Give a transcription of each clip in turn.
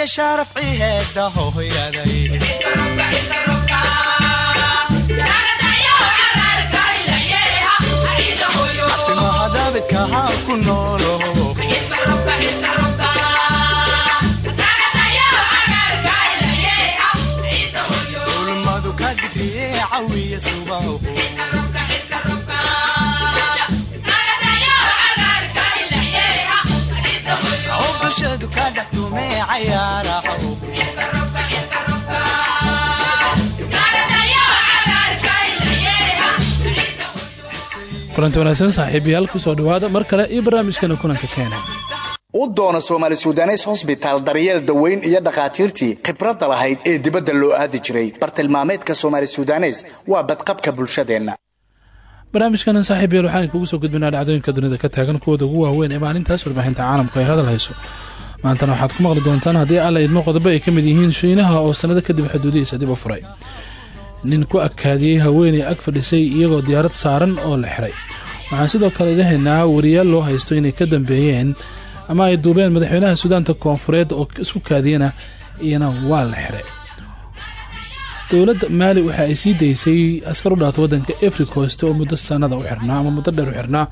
iyo sharafci heeda hooyaday kulanti wanaagsan saaxiibayaal ku soo dhawaada mar kale iyo barnaamijkana kulanka keena u doona soomaali sudanes hosbitaal daryeel daweyn iyo dhakhaatiirtii khibradda lahayd ee dibadda loo aadi jiray. Bartilmaameedka soomaali sudanes waa badqabka bulshadeenna. Barnaamijkana saaxiibayaal waxaan kugu soo gudbinaa dhacdooyinka dunida ka taagan kuwooda ugu waaweyn ee maalintaas warbaahinta caalamku ay hadal hayso maantana waxaad ku maqli doontaan haddii alla idmo qodobo ay ka mid yihiin shiinaha oo sannado kadib xuduudihiisa dib u furay. Nin ku akaadiyey haweenay ag fadhisay iyagoo diyaarad saaran oo la xiray. Waxaan sidoo kale haynaa wariyaal loo haysto inay ka dambeeyeen ama ay duubeen madaxweynaha suudaanta koonfureed oo isku kaadiyana iyana waa la xiray. Dowladda maali waxa ay sii daysay askar u dhaata waddanka efricost oo muddo sanada u xirnaa ama muddo dheer u xirnaa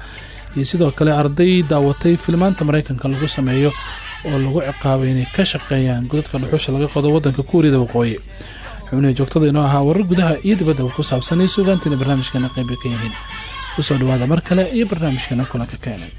iyo sidoo kale arday daawatay filmaanta maraykanka lagu sameeyo oo lagu ciqaabay inay ka shaqeeyaan godadka dhuxusha laga qodo waddanka kuuriyada waqooyi. Xubnihii joogtada ahaa warar gudaha iyo dibaddaba ku saabsan iyo sugaantiina barnaamijkeena qayba ka yihiin. Kusoo dhawaada mar kale iyo barnaamijkeena kulanka keenay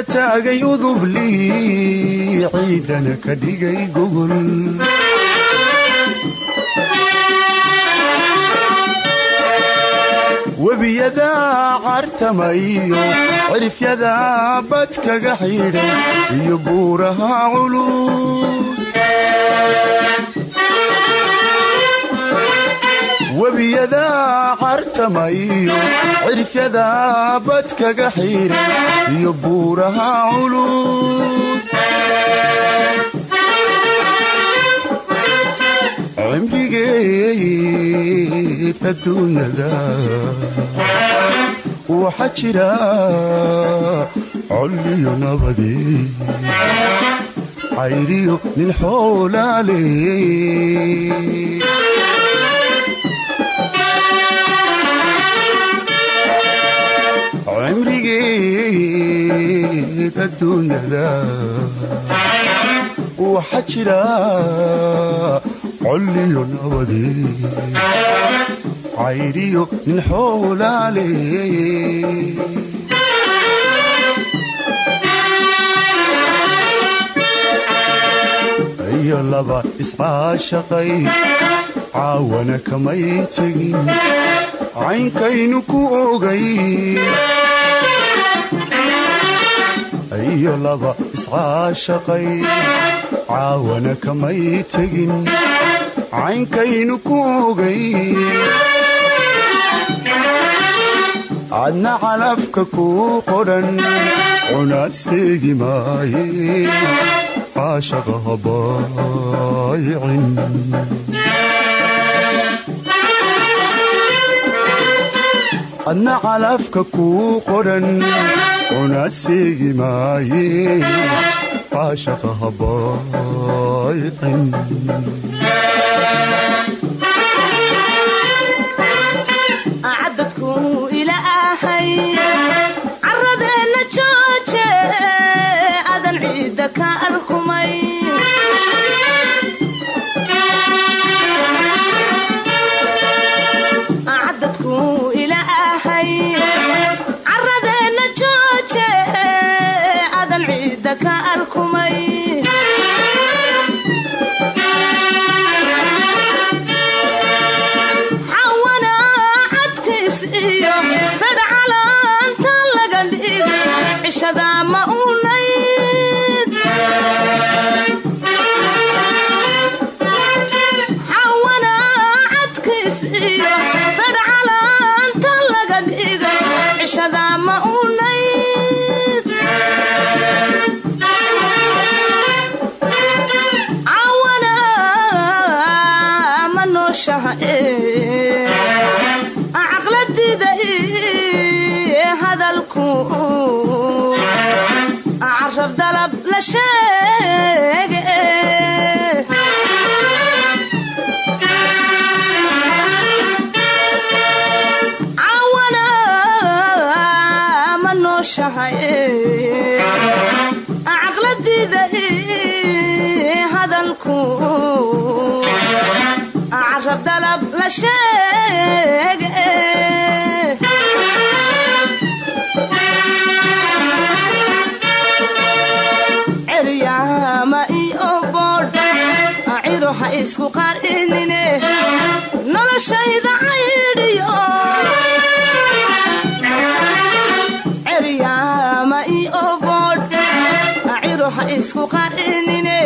cirka taagay udublii ciidana ka dhigay gogol. Webiyadaa cartamayo cirifyadaa bad kaga xidhay iyo buuraha culus webiyadaa cartamayo cirifyadaa bad kaga xidhay iyo buuraha culus cimrigeed adduunyada waxa jira nin xoolaale cimrigeed adduunyada waxa jira colliyo nabadi cayriyo nin xoolaale iyo laba iscaashaqay caawana kamay tegin caynkaynu ku ogay iyo laba iscaashaqay caawana kamay tegin caynkaynu ku ogay cadna calafka kuu qodhan cunaad seegi maaye caashaqa habaayicin cadna calafka kuu qodhan cunaad seegi maaye adan ciidda ka alkumay ceryaama iyo boodh ciro ha isku qarinine noloshayda caydhiyo ceryaama iyo boodh ciro ha isku qarinine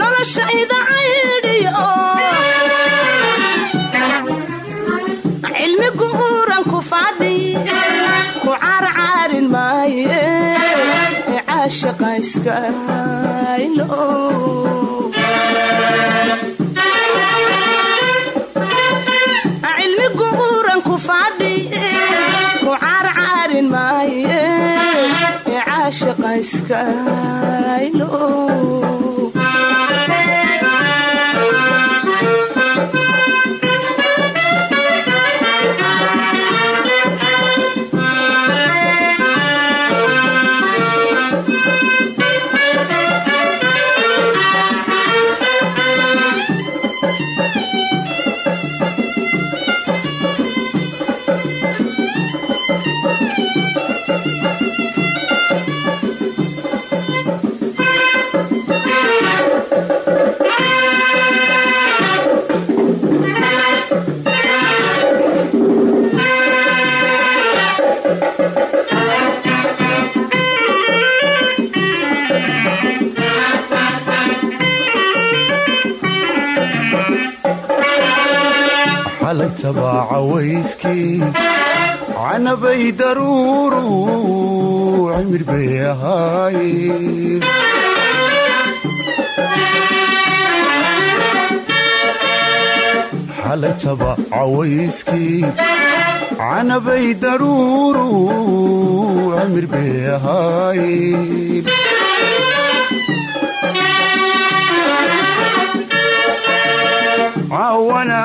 noloshayda caydhiyo fadhi. Ku caarcaarin maaye. Caashaqa iskaylo cilmi guuran ku fadhi. Ku caarcaarin maaye. Caashaqa iskaylo xalay tabaaca wayskii canabay daruuru cimir bay ahaayeen. Xalay tabaaca wayskii canabay daruuru cimir bay ahaayeen cawana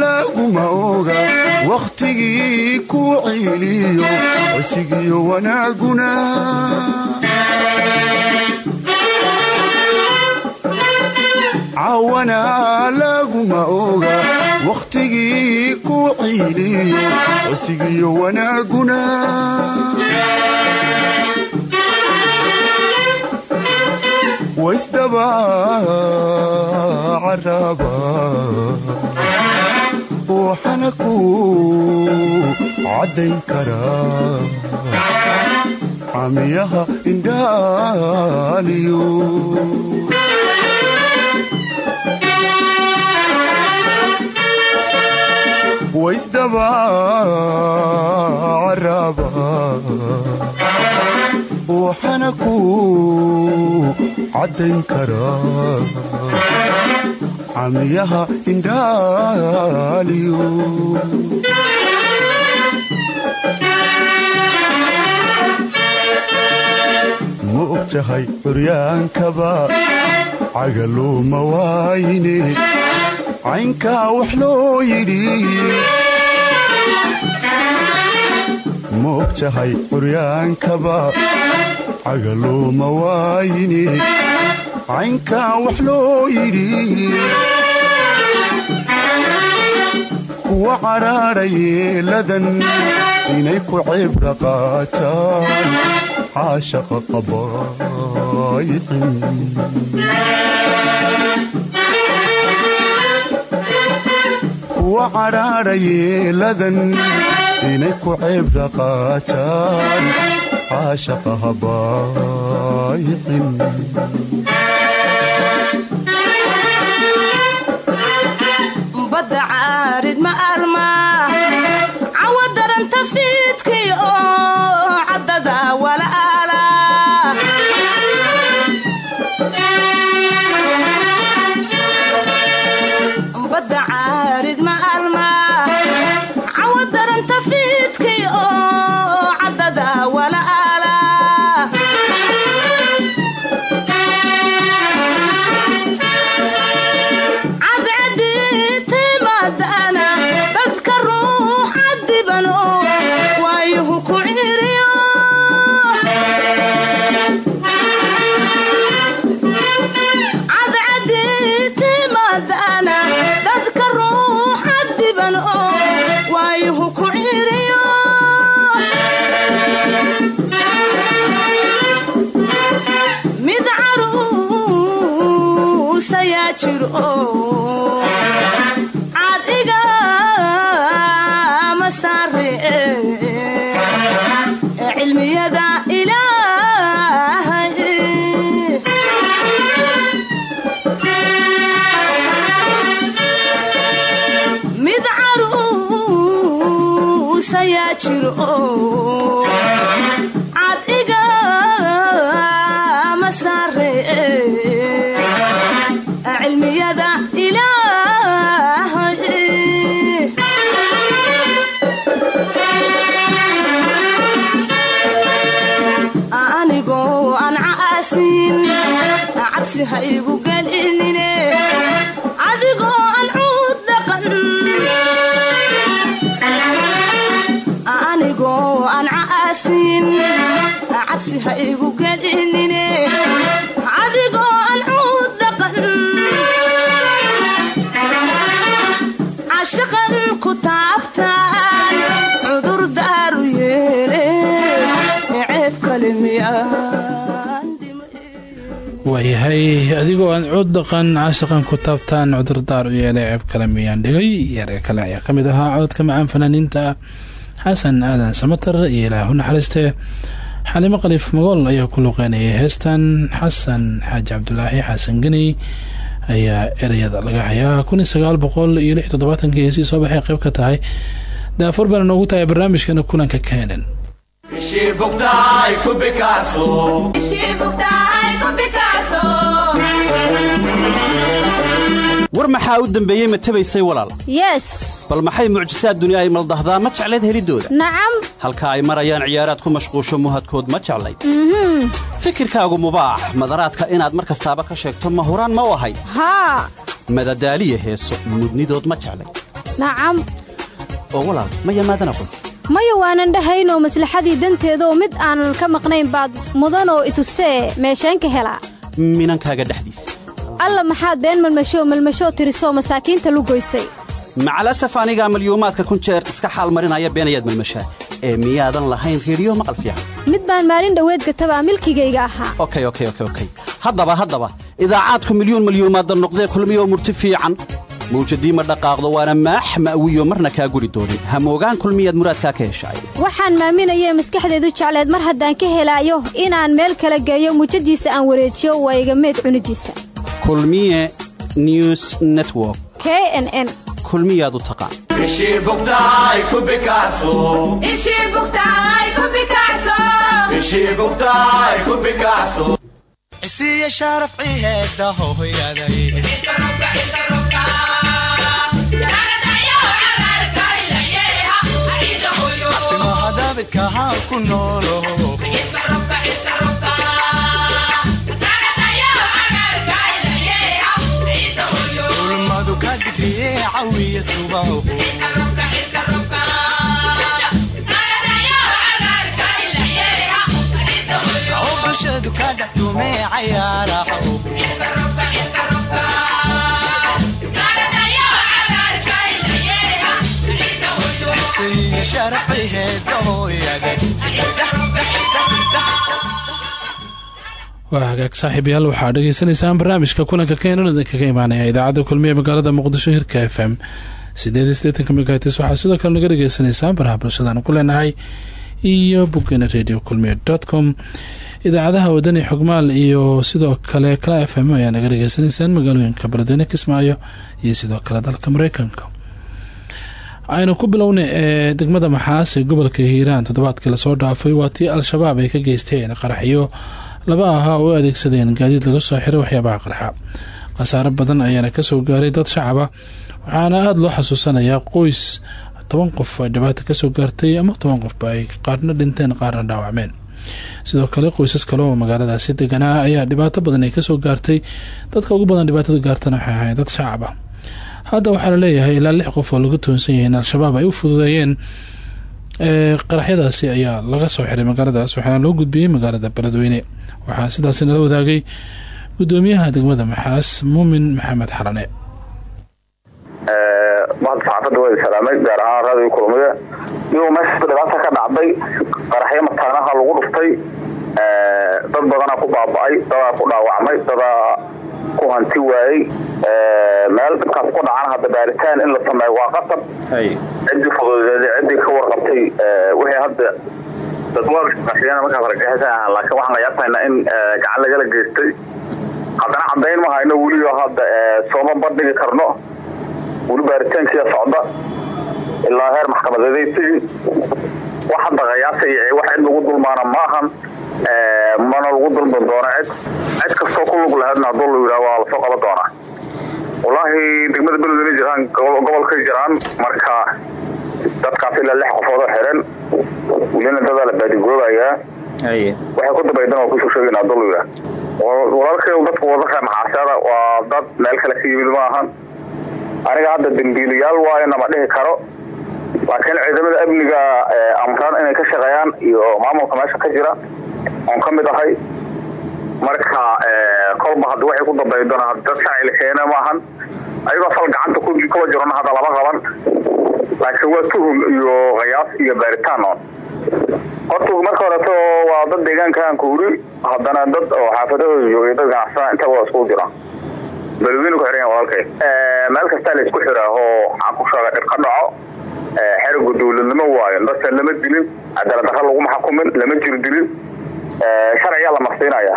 laguma oga wakhtigii ku ciiliyo cisigiyo wanaaguna. Cawana laguma oga wakhtigii ku ciiliyo cisigiyo wanaaguna waysdaba caraba waxana ku caddayn karaa camiyaha indhaaliyo waysdaba caraba waxana ku caddayn karaa camiyaha indhaaliyo ma og tahay curyaankaba cagaluuma waayine caynkaa wax loo yidhi ma og tahay cagaluuma waayine caynkaa wax loo yidhi kuwa cadhaadha yeeladan inay ku cibra qaataan caashaqa qabaayicin kuwa cadhaadha yeeladan inay ku cibra qaataan caashaqa habaayicin badda caarid ma alma cawa daranta fiidkii oo caddada walaala badda waayahay adigoo aan cood dhaqan caashaqan ku taabtaan cudurdaar u yeelay ceeb kale miyaan dhigay yaree kale ayaa ka mid ahaa cododka macaan fanaaniinta. Xasan aadan samatar iyo ilaah u naxariistee xalimo khaliif magool ayaa ku luuqeynayay heestan. Xasan xaaji cabdulaahi xasan geney ayaa ereyada laga hayaa. Kun iyo sagaal boqol iyo lix toddobaatanki heesii soo baxay qayb ka tahay daafur baana noogu tahay barnaamijkana kulanka keenan war maxaa u dembeeyey ma tabaysay yes. Bal maxay mucjisaad duni ay maldahdaa? Ma jeclayd heliddooda nacam halka ay marayaan ciyaaraad ku mashquusho muhadkood ma jeclayd fikirkaagu mubaax. Madaraadka inaad mar kastaaba ka sheegto ma huraan ma u ahayd haa. Madadaaliya heeso mudnidood ma jeclayd nacam oo walaal ma yamaadan aqoon maya waanan dhahaynoo maslaxadii danteedaoo mid aanan ka maqnayn baad mudanoo itustee meesheen ka helaa. Minankaaga dhexdiisa alla maxaad been malmashoo malmashoo tirisoo masaakiinta lugoysay macalasaf anigaa malyuumaadka kun jeer iska xaal marinaya beenayaad malmashaa ee miyaadan lahayn reeriyo maqal fiican mid baan maalin dhoweed gatabaa milkigayga ahaa. Haddaba haddaba idaacaadku milyuun malyuumaadda noqdee kulmiyoo murti fiican. Mawjadii ma dhaqaaqdo waana maax ma'wiyo marna kaa guri doonin hamoogaan kulmiyaad muraadkaa ka heshaay waxaan maaminayee maskaxdeedu jecleed mar haddaan ka helaayo inaan meel kala geeyo. Mujadiisa aan wareejiyo waa iga meed cunidiisa kulmiye news network. K n n. Kulmiyaad u taqaan ishii bugtahay ku bikacso ishii bugtahay ku bikacso cisiiya sharaf ciheeda hohoyaday haan ku noolo cawiya subaho bulshadu ka dhex tumee cayaaraho darfaheeda hooyade waa hagaag saaxiibayaal waxaa dhegeysaneysaan barnaamijka kulanka keenan idinkaga imaanaya idaacadda kulmiye magaalada muqdisho hirka f m. Sideed iyo sideetanka megatis waxaa sidoo kale naga dhegeysaneysaan baraha bulshadaanu ku leenahay iyo boggeena radio com. Idaacadaha wadani xogmaal iyo sidoo kale kala f m ayaa naga dhegeysaneysaan magaalooyinka beledweyne kismaayo iyo sidoo kale dalka mareykanka. Aynu ku bilowna ee degmada maxaas ee gobolka hiiraan toddobaadkii la soo dhaafay waa tii al-shabaab ay ka geysteen qaraxyo laba ahaa oo adeegsadeen gaadiid laga soo xiray waxyaabaha qarxa. Khasaaro badan ayaana ka soo gaaray dad shacaba waxaana aada loo xasuusanayaa qoys toban qof ay dhibaata ka soo gaartay ama toban qofba ay qaarna dhinteen qaarna dhaawacmeen. Sidoo kale qoysas kale oo magaaladaasi deganaa ayaa dhibaato badan ay ka soo gaartay. Dadka ugu badan dhibaatada gaartana waxay ahayn dad shacab ah hadda waxaa la leeyahay ilaa lix qof oo laga toonsan yahay in al-shabaab ay u fududeeyeen qaraxyadaasi ayaa laga soo xiray magaaladaas waxaana loo gudbiyey magaalada beledweyne waxaa sidaasi nala wadaagay gudoomiyaha degmada maxaas muumin maxamed xarane. Mahadka saxaafadda waa salaamay gaar ahaan raadiyo kulmiye iyagoo meesha dhibaata ka dhacday qaraxyo mataanaha lagu dhuftay. Dad badanaa ku baaba-ay dadaa ku dhaawacmay dadaa ku hanti waayey. Meel dhibkaas ku dhacan hadda baaritaan in la sameeyo waa qasab. Ciddii fududeeday ciddii ka warqabtay wixii hadda argagixisa ahaan laakiin jiraan gobolkay jiraan. Marka dadkaas ilaa lix qofoodoo xiran welina dadaa la baadigoobayaa. Waxay ku dabaydan waa ku soo sheegayna hadduu la yidhaha walaalkay dadka wadanka maxaaseada waa dad meel kale ka yimid ma ahan aniga hadda dambiiliyaal waayo nama dhihi karo. Laakiin ciidamada amniga amraan inay ka shaqeeyaan iyo maamulka meesha ka jira oon ka mid ahay. Marka kolba hadda waxay ku dambaydona dad shacil keena maahan. Ayagoo fal gacanta kuwa jirona hadda lama qaban laakiin waa tuhum iyo qiyaas iyo baaritaan on horta marka horeto waa dad deegaankaan kuuri haddana dad oo xaafadahooda joogay dad ganacsada inta waa iskugu jiraan beledweyne ku xiran walaalkay. Meel kastaa la isku xiraa oo waxaan ku sheega dhib ka dhaco. Xeriga dowladnimo waayo dadka lama dilin cadaalad darra laguma xukumin lama jir dilin sharcigaa la marsiinaya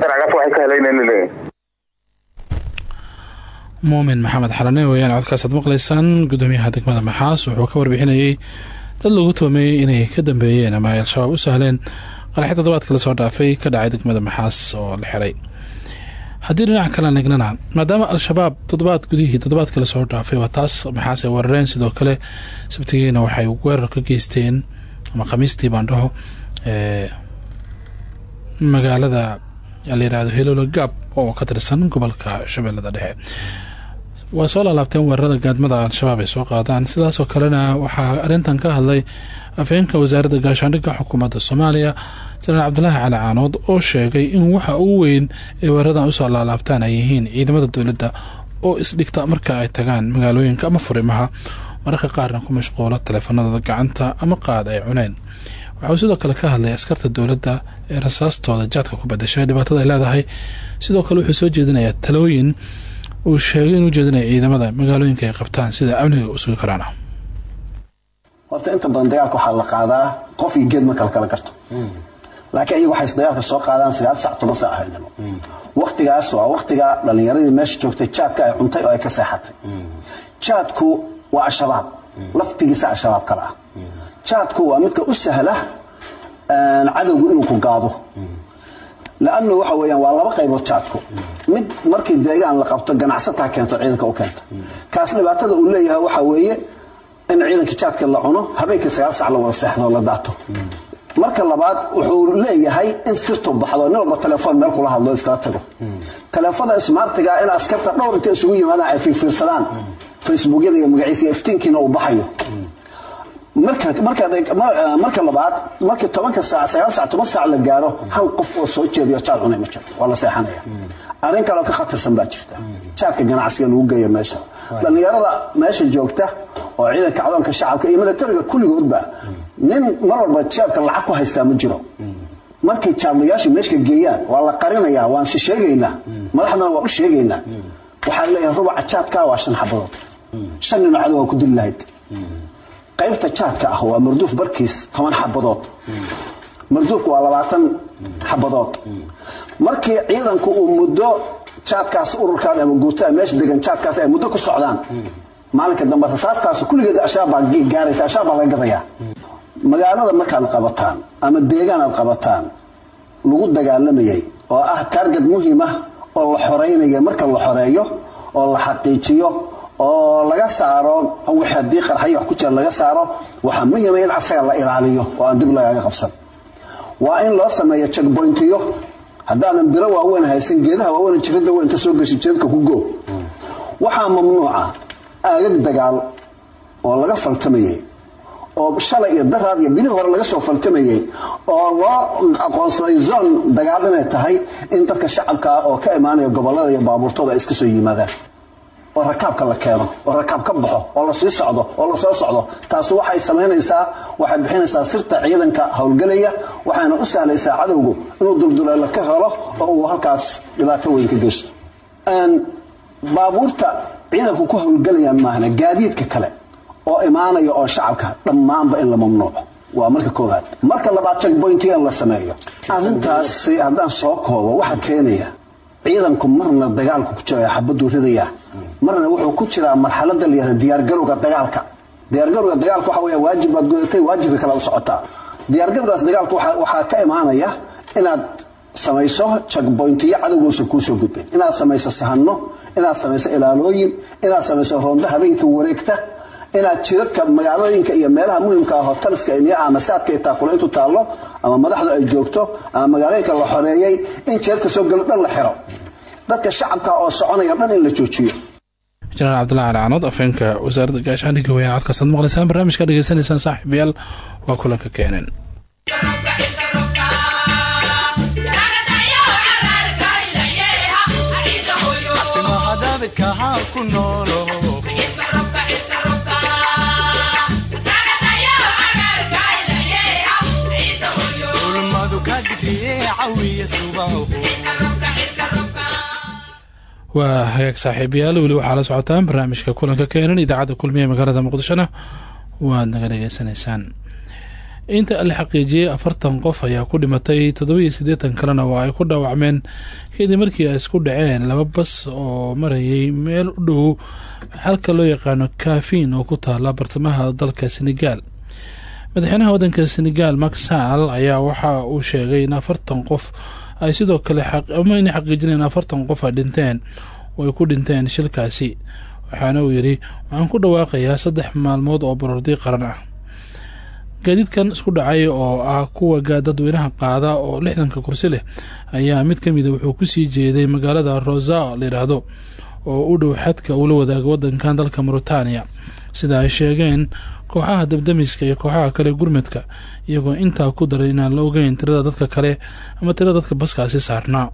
sharcigaas waxay ka helayna leeyihiin muumin maxamed xarane weyaan codkaasaad maqlaysaan. Gudoomiyaha degmada maxaas wuxuu ka warbixinayay dad lagu toomeeyey inay ka dambeeyeen ama ay al-shabaab u sahleen. Qaraxyo toddobaadka la soo dhaafay ka dhacay degmada maxaas oo la xiray. Haddii dhinaca kale egnana maadaama al-shabaab toddobaad gudihii toddobaadka la soo dhaafay waa taas maxaas ay weerareen sidoo kale sabtigiina waxay weerar ka geysteen ama khamiistii baandhaho magaalada layihahdo helolo gaab oo ka tirsan gobolka shabeellada dhexe waa soo laalaabteen weerarada gaadmada al-shabaab ay soo qaadaan. Sidaasoo kalena waxaa arrintan ka hadlay afheenka wasaaradda gaashaandhigga xukuumadda soomaaliya jenaraal cabdulaahi cali caanood oo sheegay in waxa ugu weyn ee weeraradan u soo laalaabtaan ay yihiin ciidamada dowladda oo isdhigta marka ay tagaan magaalooyinka ama furimaha. Mararka qaarna ku mashquulo taleefanadooda gacanta ama qaad ay cuneen. Waxauu sidoo kale ka hadlay askarta dowladda ee rasaastooda jaadka ku badashay dhibaatada ay leedahay. Sidoo kale wuxuu soo jeedinayaa talooyin uu sheegay inuu jeedinaya ciidamada magaalooyinka ay qabtaan sida amniga u sugi karaan horta inta badan dagaalka waxaa la qaadaa qof iyo geed marka la kala garto. Laakiin iyagu waxay dagaalka soo qaadaan sagaal sac toban sac haynimo waktigaas waa waktiga dhallinyaradii meesha joogtay jaadka ay cuntay oo ay ka seexatay. Jaadku waa al-shabaab. Laftigiisa al-shabaab kale ah. Jaadku waa midka u sahla cadowgu inuu ku gaado lannu waxa weyaan waa laba qaybood jaadku mid markii deegaan la qabto ganacsataa keento ciidanka u keenta kaas dhibaatada uu leeyahay waxa weeye in ciidanka jaadka la cuno habeenkii sagaal sac la wada seexdo la daato marka labaad wuxuu leeyahay in sirtu baxdo nin walba telefoon meel kula hadlo iskala tago telefoonda smartiga in askarta dhowr inta isugu yimaadaan ay fiirfiirsadaan facebookyada iyo magaciisa iftiinkiina uu baxayo marka labaad markii tobanka saac sagaal sac toban saac la gaaro hal qof oo soo jeediyo jaad cunay ma jiro waa la seexanaya. Arrin ka khatarsan baa jirta. Jaadka ganacsiga lagu geeya meesha. Dhallinyarada meesha joogta oo ciidanka cadoonka shacabka iyo milatariga kulligoodba nin mar walba jeebka lacag ku haystaa ma jiro. Markay jaadlayaashu meeshka geeyaan waa la qarinayaa waan si sheegaynaa. Madaxdana waa u sheegaynaa. Waxaa leeyahay rubaca jaadka waa shan xabadood. Shan nin cadow waa ku dili lahayd qaybta jaadka ah waa marduuf barkiis toban xabadood marduufku waa labaatan xabadood markii ciidanku uu muddo jaadkaas ururkan ama guutaa meesha degan jaadkaas ay muddo ku socdaan maalinka dambe rasaastaas kulligeed ashaab baa gaaraysa ashaab baa laga gadayaa. Magaalada markaad qabataan ama deegaan aad qabataan lagu dagaalamayay oo ah taarget muhiim ah oo la xoreynaya marka la xoreeyo oo la xaqiijiyo oo laga saaro wixii haddii qarxayo wax ku jira laga saaro waxaa muhiima in asaga la ilaaliyo oo aan dib lagaga qabsan. Waa in loo sameeyo checkpointiyo. Haddaadan biro waaweyn haysan geedaha waaweyn jirada weyn ka soo gashi jeedka ku go. Waxaa mamnuuca aagag dagaal oo laga faltamayay oo shalay iyo daraad iyo bilihii hore laga soo faltamayay oo loo aqoonsaday zon dagaal inay tahay in dadka shacabka ah oo ka imaanaya gobollada iyo baabuurtooda iska soo yimaadaan oo rakaabka la keeno oo rakaab ka baxo oo la sii socdo oo la soo socdo. Taasu waxay samaynaysaa waxay bixinaysaa sirta ciidanka howlgelaya waxayna u sahlaysaa cadowgu inuu dulduleelo ka helo oo uu halkaas dhibaato weyn ka geysto. Baabuurta ciidanku ku howlgelayaan maahna gaadiidka kale oo imaanaya oo shacabka dhammaanba in la mamnuuco. Waa marka koowaad. Marka labaad checkpointiga in la sameeyo. Arrintaasi haddaan soo koobo waxa keenaya ciidanku marna dagaalku ku jiraya xabaduu ridaya marna wuxuu ku jiraa marxalada layihahda diyaargarowga dagaalka. Diyaargarowga dagaalka waxa weya waajib baad gudatay waajibka kale u socotaa diyaargarowgaas dagaalka waxaa ka imaanaya inaad samayso checkpointiyo cadowgoosa kuusoo gudbeen inaad samayso sahano inaad samayso ilaalooyin inaad samayso roondo habeenka wareegta inaad jidadka magaalooyinka iyo meelaha muhimka ah hoteliska iyo amasaadka iyo taakuleyntu taallo ama madaxdu ay joogto ama magaalooyinka la xoreeyey in jidadka soo galo dhan la xiro. Dadka shacabka oo soconaya dhan in la joojiyo jenaraal cabdulahi ali canood afeenka wasaaradda gaashaandhigga weyaan codkaasad maqlaysaan barnaamijka dhegeysanaysaan saaxiibayaal waa kulanka keeneen waa hagaag saaxiibayaal weli waxaa la socotaan barnaamijka kulanka keenan idaacadda kulmiye magaalada muqdishona. Waad naga dhegeysanaysaan inta la xaqiijiyey afartan qof ayaa ku dhimatay toddobiiyo siddeetan kalena waa ay ku dhaawacmeen. Kadib markii ay isku dhaceen laba bas oo marayay meel u dhow halka loo yaqaano kaafiin oo ku taala bartamaha dalka senegaal. Madaxweynaha waddanka senegaal maksal ayaa waxa uu sheegay in afartan qof ay sidoo kale ama inay xaqiijineen afartan qof ay dhinteen oo ay ku dhinteen shilkaasi. Waxaana uu yidhi waxaan ku dhawaaqayaa saddex maalmood oo borordi qaran ah. Gaadiidkan isku dhacay oo ah kuwa dadweynaha qaada oo lixdanka kursi leh ayaa mid ka mida wuxuu ku sii jeeday magaalada rosa layidhaahdo oo u dhow xadka uula wadaaga wadankan dalka mauritania. Sida ay sheegeen kooxaha dabdamiska iyo kooxaha kale gurmadka iyagoo intaa ku daray inaan la ogeyn tirada dadka kale ama tirada dadka baskaasi saarnaa.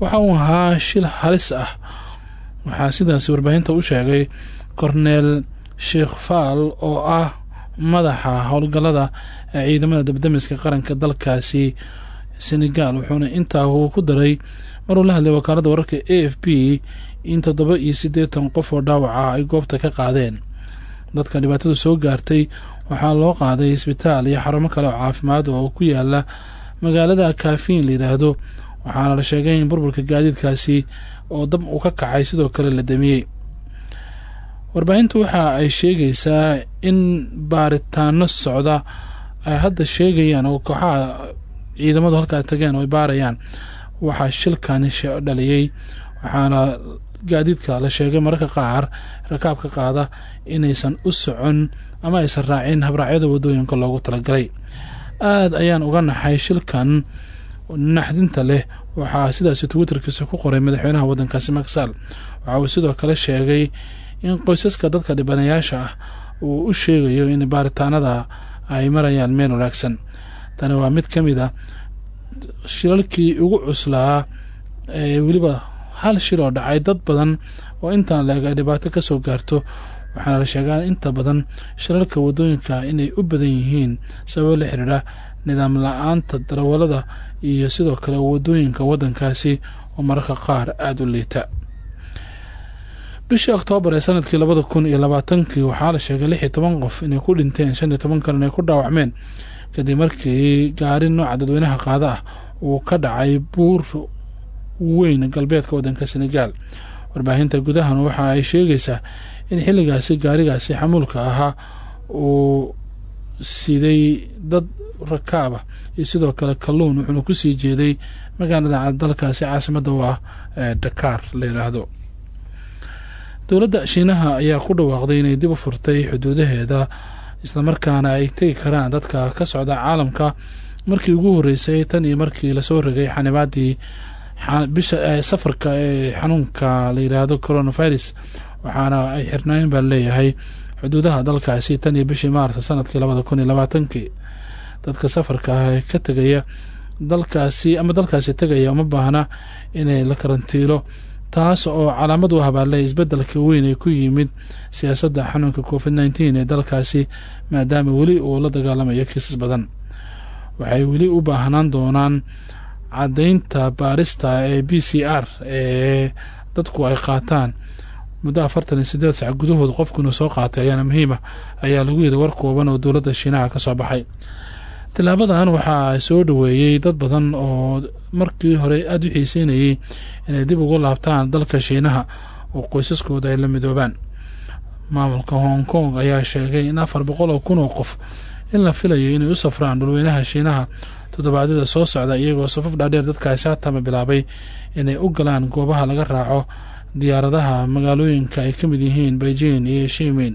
Waxa uu ahaa shil halis ah. Waxaa sidaasi warbaahinta u sheegay korneel sheekh faal oo ah madaxa howlgalada ee ciidamada dabdamiska qaranka dalkaasi senegaal wuxuuna intaa ku daray maruu la hadlay wakaaladda wararka a f b in toddoba iyo siddeetan qof oo dhaawaca ay goobta ka qaadeen dadka dhibaatadu soo gaartay waxaa loo qaaday isbitaal iyo xarumo kale oo caafimaad oo ku yaalla magaalada kaafiin layidhaahdo waxaana la sheegay in burburka gaadiidkaasi oo dab uu ka kacay sidoo kale la damiyey. Warbaahintu waxa ay sheegaysaa in baaritaano socda ay hadda sheegayaan oo kooxaha ciidamadu halkaa tageen oo ay baarayaan. Waxaa shilkani dhaliyey waxaana gaadiidka la sheegay mararka qaar rakaabka qaada inaysan u socon ama aysan raacin habraacyada waddooyinka loogu talagalay. Aada ayaan uga naxay shilkan naxdinta leh. Waxaa sidaasi twitterkiisa ku qoray madaxweynaha waddankaasi maksal waxa uu sidoo kale sheegay in qoysaska dadka dhibanayaasha ah uu u sheegayo in baaritaanada ay marayaan meel wanaagsan. Tani waa mid ka mid a shilalkii ugu cuslaa ee weliba hal shil oo dhacay dad badan oo intaan leeg ay dhibaato ka soo gaarto waxaana la sheegaa inta badan shirarka waddooyinka inay u badan yihiin sababo la xiriira nidaam la'aanta darawalada iyo sidoo kale waddooyinka wadankaasi oo mararka qaar aada u liita. Bishii oktoobar ee sannadkii labada kun iyo labaatankii waxaa la sheegay lix iyo toban qof inay ku dhinteen shan iyo toban kalena ay ku dhaawacmeen. Kadib markii gaari nooca dadweynaha qaada ah uu ka dhacay buur weyn galbeedka wadanka senegaal. Warbaahinta gudahan waxa ay sheegaysaa in xilligaasi gaarigaasi xamuulka ahaa uu siday dad rakaab ah iyo sidoo kale kalluun wuxuuna ku sii jeeday magaalada dalkaasi caasimada u ah ee dakaar la yidhaahdo dowladda shiinaha ayaa ku dhawaaqday inay dib u furtay xuduudaheeda islamarkaana ay tegi karaan dadka ka socda caalamka. Markii ugu horeysay tan iyo markii la soo rogay xanibaadii safarka ee xanuunka la yidhaahdo coronavirus waxaana ay xirnaayn baa leeyahay xuduudaha dalkaasi tan iyo bishii maarso sannadkii labada kun iyo labaatankii dadka safarka ah ee ka tegaya dalkaasi ama dalkaasi tegaya uma baahna inay la karantiilo taas oo calaamad u habaalay isbeddelka weyn ee ku yimid siyaasadda xanuunka covid nneteen ee dalkaasi maadaama weli uu la dagaalamayo kiisas badan. Waxay weli u baahnaan doonaan caddaynta baarista ee b c r ee dadku ay qaataan. Muddo afartan iyo sideed sac gudahood qofkuinu soo qaatay ayaana muhiima ayaa lagu yidhi war kooban oo dowladda shiinaha ka soo baxay. Tilaabadan waxaa soo dhaweeyey dad badan oo markii hore aada u xiiseynayay inay dib ugu laabtaan dalka shiinaha oo qoysaskooda ay la midoobaan. Maamulka hong kong ayaa sheegay in afar boqol oo kun oo qof in la filayo inay u safraan dhulweynaha shiinaha toddobaadyada soo socda iyagoo safaf dhaadheer dadkaasi hatama bilaabay inay u galaan goobaha laga raaco diyaaradaha magaalooyinka ay ka mid yihiin beijing iyo shimin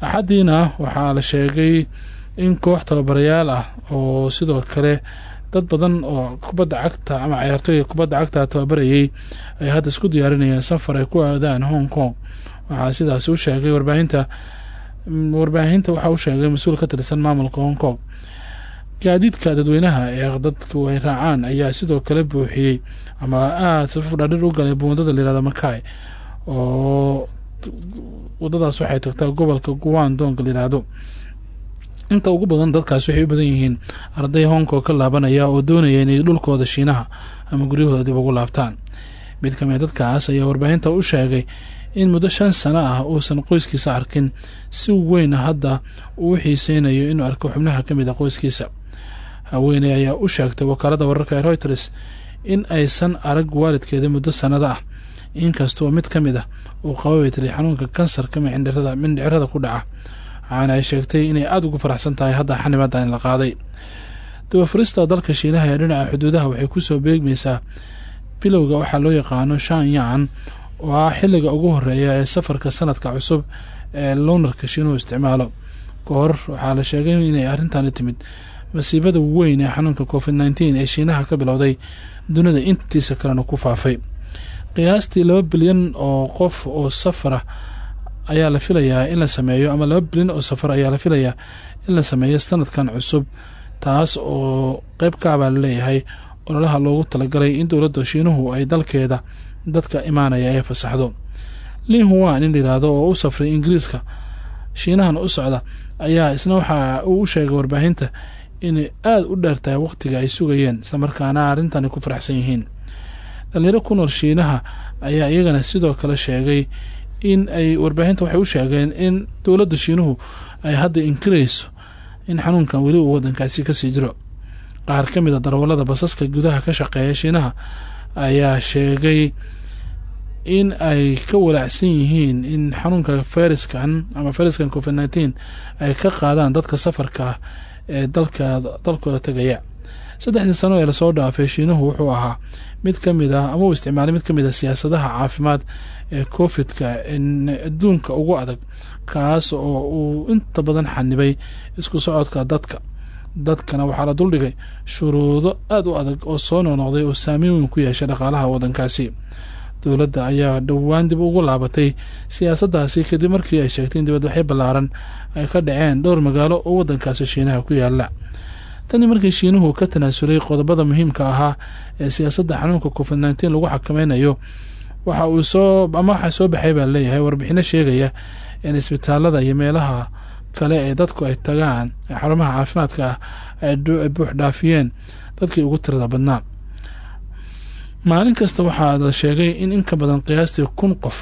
axadiina waxaa la sheegay in koox tababarayaal ah oo sidoo kale dad badan oo kubadda cagta ama ciyaartooyga kubadda cagta tababarayay ay hadda isku diyaarinayeen safar ay ku aadaan hong kong. Waxaa sidaas u sheegay warbaahinta warbaahinta waxaa u sheegay mas'uul ka tirsan maamulka hong kong gaadiidka dadweynaha ee dadku ay raacaan ayaa sidoo kale buuxiyey ama aada safaf dhaadhir u galay buundada layihahdo makai oo wadadaas waxay tagtaa gobolka guwandonga layihahdo inta ugu badan dadkaas waxay u badan yihiin arday hong kong ka laabanaya oo doonaya inay dhulkooda shiinaha ama guryahooda dib ugu laabtaan. Mid ka mid dadkaas ayaa warbaahinta u sheegay in muddo shan sano ah uusan qoyskiisa arkin. Si weyn hadda uu xiiseynayo inuu arko xubnaha ka mid a qoyskiisa. Haweeney ayaa u sheegtay wakaalada wararka ee reuters in aysan arag waalidkeeda muddo sanado ah. Inkastoo mid ka mid ah uu qababay tiri xanuunka kansarka mindhicirada ku dhaca. Waxaana ay sheegtay inay aada ugu faraxsan tahay hadda xanibadan la qaaday. Dibafurista dalka shiinaha ee dhinaca xuduudaha waxay ku soo beegmaysaa bilowga waxaa loo yaqaano shanyan ah xilliga ugu horreeya ee safarka sanadka cusub ee lownarka shiinuhu isticmaalo. Ka hor waxaa la sheegay inay arrintani timid masiibada weyn ee xanuunka covid nneteen ee shiinaha ka bilowday dunida intiisa kalena ku faafay. Qiyaastii laba bilyan oo qof oo safara ayaa la filayaa in la sameeyo ama laba bilyan oo safar ayaa la filayaa in la sameeyo sanadkan cusub taas oo qeyb kaabaa la leeyahay ololaha loogu talagalay in dowladda shiinuhu ay dalkeeda dadka imaanaya ee fasaxdo. Lin huwan in layidhaahdo oo u safray ingiriiska shiinahan u socda ayaa isna waxa uu u sheegay warbaahinta inay aada u dheertahay wakhtiga ay sugayeen islamarkaana arrintani ku faraxsan yihiin. Dhalinyaro ku nool shiinaha ayaa iyagana sidoo kale sheegay in ay warbaahinta waxay u sheegeen in dowladda shiinuhu ay hadda inkirayso in xanuunkan weli uu waddankaasi ka sii jiro. Qaar ka mid a darawallada basaska gudaha ka shaqeeya shiinaha ayaa sheegay in ay ka walaacsan yihiin in xanuunka fayraskan ama fayraskan covid nneteen ay ka qaadaan dadka safarka ee dalka dalkooda tegaya saddexdii sano ee la soo dhaafay shiinuhu wuxuu ahaa mid ka mid ah ama uu isticmaalay mid ka mid ah siyaasadaha caafimaad ee covidka adduunka ugu adag kaas oo uu inta badan xanibay isku socodka dadka dadkana waxaa la duldhigay shuruudo aada u adag oo soo noqnoqday oo saameyn weyn ku yeeshay dhaqaalaha waddankaasi. Dowladda ayaa dhowaan dib ugu laabatay siyaasaddaasi kadib markii ay sheegtay in dibadbaxyo ballaaran ay ka dhaceen dhowr magaalo oo waddankaasi shiinaha ku yaalla tanii markii shiinuhu ka tanaasulay qodobada muhiimka ahaa ee siyaasadda xanuunka covid nneteen lagu xakameynayo waxa uu soo ama waxaa soo baxay baa leeyahay warbixino sheegaya in isbitaalada iyo meelaha kale ee dadku ay tagaan ee xarumaha caafimaadka ah ay buux dhaafiyeen dadkii ugu tirada badnaa maalin kasta waxaa la sheegay in in ka badan qiyaastii kun qof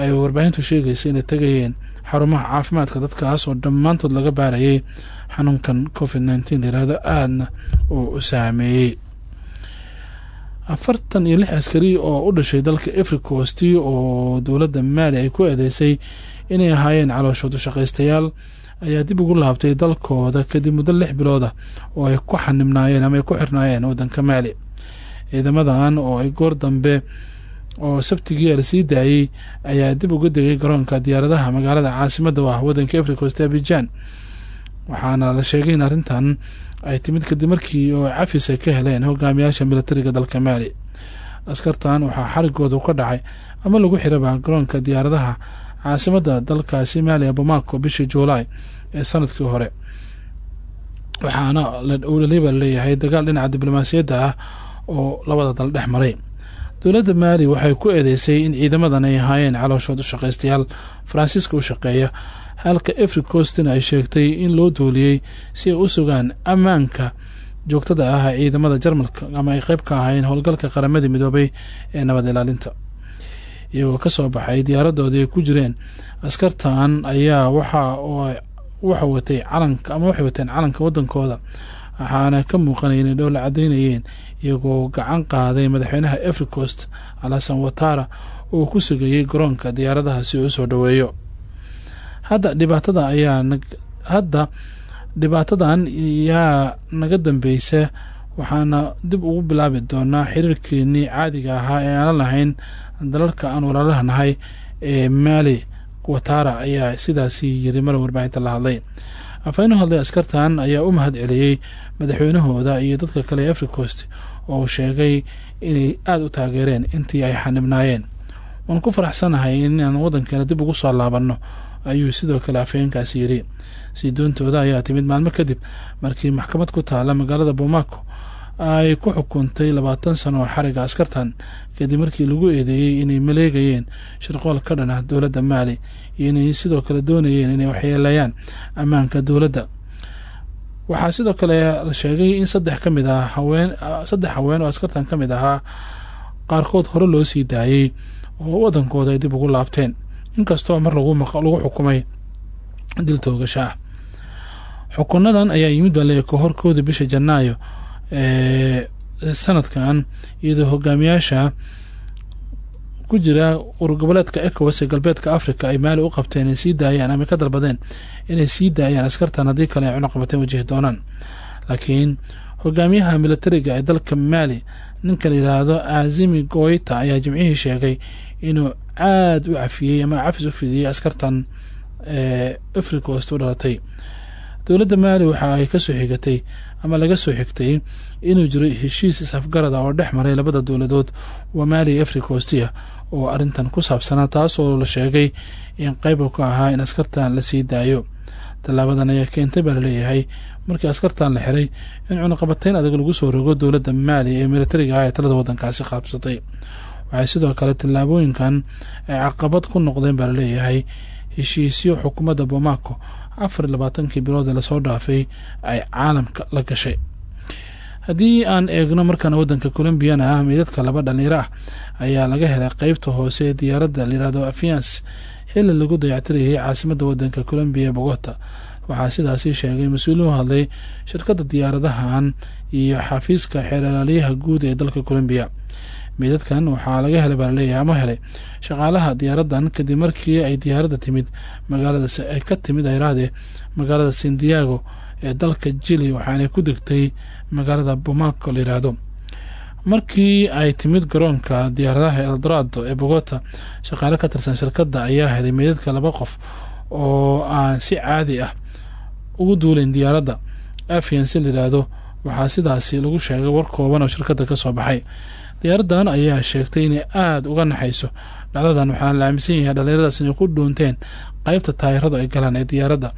ay warbaahintu sheegaysa inay tegayeen xarumaha caafimaadka dadkaas oo dhammaantood laga baarayay xanuunkan covid nneteen layihahdo aadna uu saameeyey. Afartan iyo lix askari oo u dhashay dalka africosti oo dowladda maali ay ku eedeysay inay ahaayeen calooshoodu shaqaystayaal ayaa dib ugu laabtay dalkooda kadib muddo lix bilooda oo ay ku xanibnaayeen ama ay ku xirnaayeen waddanka maali ciidamadan oo ay goor dambe oo sabtigii la sii daayey ayaa dib uga degay garoonka diyaaradaha magaalada caasimadda ah waddanka africost abijaan waxaana la sheegay in arrintan ay timid kadib markii oo cafis ay ka heleen hogaamiyaasha militariga dalka maali askartan waxaa xarigoodu ka dhacay ama lagu xiraba garoonka diyaaradaha caasimadda dalkaasi maaliya bamako bishii juulaay ee sannadkii hore. Waxaana waliba leeyahay dagaal dhinaca diblomaasiyadda ah oo labada dal dhex maray. Dowladda maali waxay ku eedeysay in ciidamadan ay ahaayeen calooshood u shaqaystayaal faransiiska u shaqeeya halka africostina ay sheegtay in loo duuliyey si ay u sugaan ammaanka joogtada ah ciidamada jarmalka ama ay qeyb ka ahaayeen howlgalka qaramadii midoobay ee nabad ilaalinta iyagoo ka soo baxay diyaaradoodii ay ku jireen. Askartan ayaa waxa waxa watay calanka ama waxay wateen calanka waddankooda waxaana ka muuqanaya inay dhowla cadaynayeen iyagoo gacan qaaday madaxweynaha africost alasan watara oo ku sugayey garoonka diyaaradaha si uu u soo dhoweeyo hadda dhibaatada ayaa hadda dhibaatadan yaa naga dambeysa waxaana dib ugu bilaabi doonaa xiriirkeenii caadiga ahaa ee aanan lahayn dalalka aan walaalaha nahay ee maali watara ayaa sidaasi yiri mar warbaahinta la hadlay. Afhaynu hadlay askartan ayaa u mahad celiyey madaxweynahooda iyo dadka kale ee africost oo sheegay inay aada u taageereen intii ay xanibnaayeen. Waan ku faraxsanahay inaan waddankeena dib ugu soo laabanno ayuu sidoo kale afhayeenkaasi yidhi. Sii doontooda ayaa timid maalmo kadib markii maxkamad ku taala magaalada bomako ay ku xukuntay labaatan sano oo xariga askartan kadib markii lagu eedeeyey inay maleegayeen shirqool ka dhan ah dowladda maali iyo inay sidoo kale doonayeen inay waxyeeleeyaan ammaanka dowladda. Waxaa sidoo kale la sheegay in saddex ka mid ah haween saddex haween oo askartan ka mid ahaa qaarkood hore loo sii daayey oo waddankooda ay dib ugu laabteen inkastoo mar lagu xukumay dil toogasho ah xukunadan ayaa yimid baa leeyahy kahorkooda bisha janaayo sanadkan iyadoo hogaamiyaasha ku jira urgoboleedka ecowas ee galbeedka africa ay maali u qabteen inay sii daayaan ama ka dalbadeen inay sii daayaan askartan haddii kale ay cunuqabateen wajihi doonaan laakiin hogaamiyaha militariga ee dalka maali ninka la azimi goyta ayaa jimcihii sheegay inuu aada u cafiyey ama cafis u fidiyey askartan ee africost u dhalatay. Dowladda maali waxa ay ka soo xigatay ama laga soo xigtay inuu jiro heshiis isafgarada oo dhex maray labada dowladood waa maali iyo africostiya oo arrintan ku saabsanaa taasoo la sheegay in qayb ka ahaa in askartan la sii daayo. Tallaabadan ayaa keentay baa la leeyahay markii askartan la xiray in cunuqabateyn adag lagu soo rogo dowladda maali ee militariga ah ee talada waddankaasi qaabsatay. Waxay sidoo kale tallaabooyinkan ay caqabad ku noqdeen baa la leeyahay heshiisyo xukuumadda bomako afar labaatankii bilood ee la soo dhaafay ay caalamka la gashay. Haddii aan eegno markaana waddanka colombiyana ah meydadka laba dhalinyaro ah ayaa laga helay qeybta hoose ee diyaaradda layirahdo afians xilli lagu dayactirayay caasimadda waddanka colombiya ee bogota. Waxaa sidaasi sheegay mas'uuluu hadlay shirkadda diyaaradahan iyo xafiiska xeeralaaliyaha guud ee dalka colombiya meydadkan waxaa laga helay baa ama helay shaqaalaha diyaaraddan kadib markii ay diyaaradda timid magaalada ay ka timid ayraade magaalada sandiago ee dalka jili waxaanay ku degtay magaalada bomako la markii ay timid garoonka diyaaradaha eldorado ee bogota shaqaale ka tirsan shirkadda ayaa helay meydadka laba qof oo aan si caadi ah ugu duuleyn diyaaradda. Afiansi la yiraahdo waxaa sidaasi lagu sheegay war kooban oo shirkadda ka soo baxay diyaaraddan ayaa sheegtay inay aada uga naxayso. Dhacdadan waxaa la aaminsan yahay dhalinyaradaas inay ku dhuunteen qeybta taayiradu ay galaan ee diyaaradda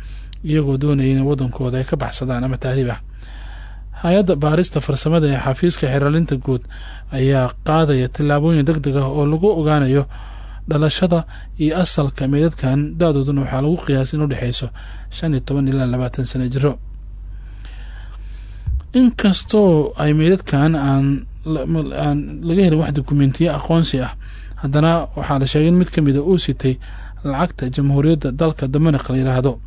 iyagoo doonaya in waddankooda ay ka baxsadaan ama tahriib ah. Hay'adda baarista farsamada ee xafiiska xeralinta guud ayaa qaadaya tillaabooyin deg deg ah oo lagu ogaanayo dhalashada iyo asalka meydadkan da-dooduna waxaa lagu qiyaasay in u dhexeyso shan iyo toban ilaa labaatan sano jiro. Inkastoo ay meydadkan aan laga helin wax dukumentiya aqoonsi ah. Haddana waxaa la sheegay in mid ka mida uu sitay lacagta jamhuuriyadda dalka dominic la yidhaahdo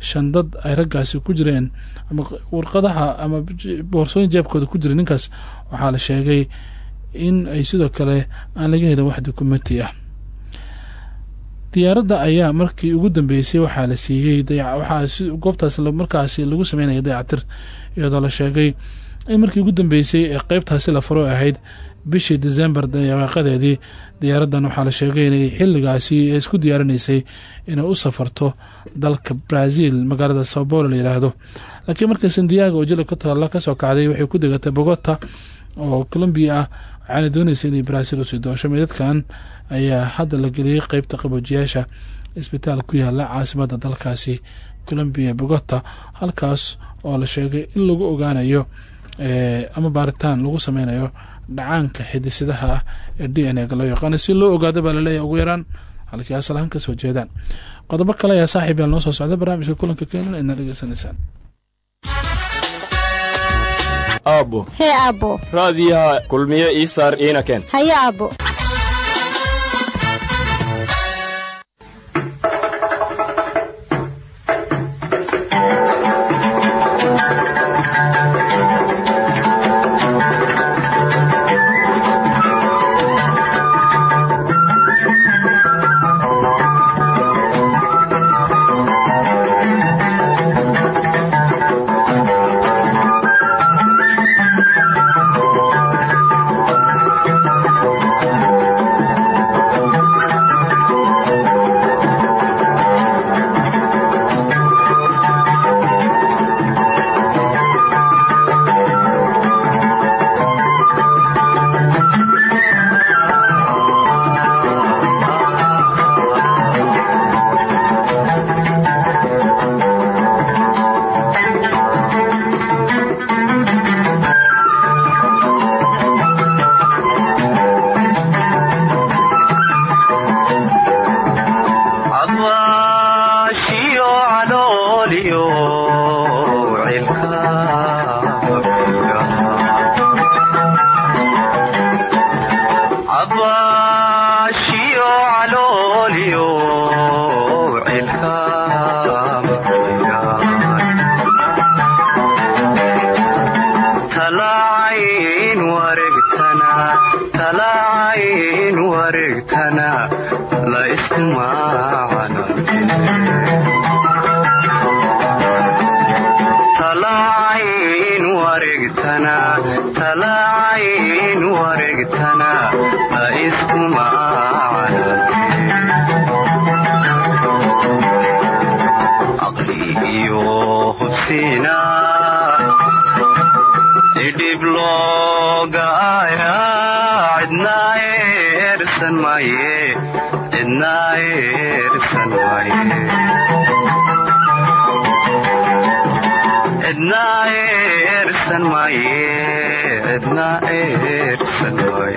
shan dad ay raggaasi ku jireen ama warqadaha ama boorsooyin jeebkooda ku jira ninkaas. Waxaa la sheegay in ay sidoo kale aan laga helin wax dukumenti ah. Diyaaradda ayaa markii ugu dambeysay waxaa la siiyey waxaa goobtaas markaasi lagu sameynaya dayactir iyadoo la sheegay in markii ugu dambeysay ee qeybtaasi la furo ahayd bishii december daqiiqadeedii diyaaraddan waxaa la sheegay inay xilligaasi isku diyaarinaysay inay u safarto dalka brazil magaalada sao paulo la yidhaahdo laakiin markii sandiyago oo jila kataalla ka soo kacday waxay ku degatay bogota oo colombiya ah waxaana doonaysa inay brazil u sii doosho. Meydadkan ayaa hadda la geliyey qeybta qaboojiyaasha isbitaal ku yaalla caasimada dalkaasi colombiya bogota halkaas oo la sheegay in lagu ogaanayo ama baaritaan lagu sameynayo dhacaanka xidisidaha ah ee d n a loo yaqaana si loo ogaado baa la leeyahay ugu yaraan halkii asalahaan ka soo jeedaan. Qodobo kale ayaa saaxiib yaal noo soo socda barnaamijka kulanka keenan idna dhegeysanaysaan. Aabbo. Hee aabbo. Raadiyaha kulmiye ii saar iina keen haye aabbo naayeer sanmaayeedna eersan maaye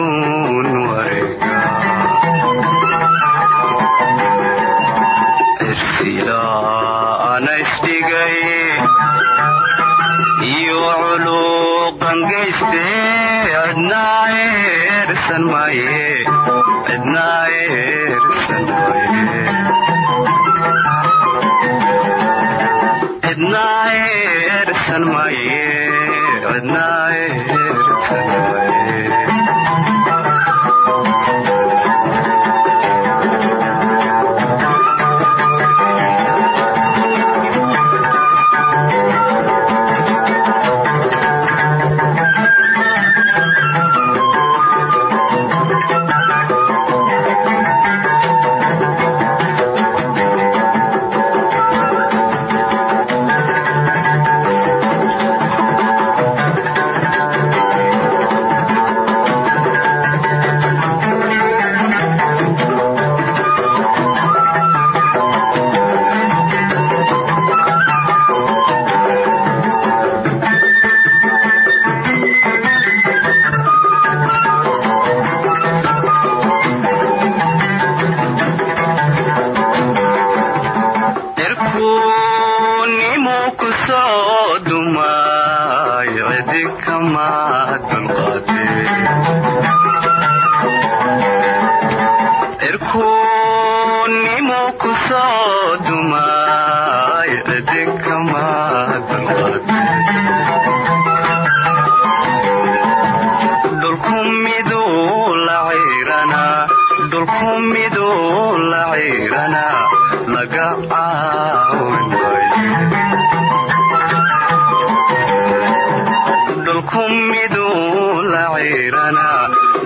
aasan maaye cidnaaye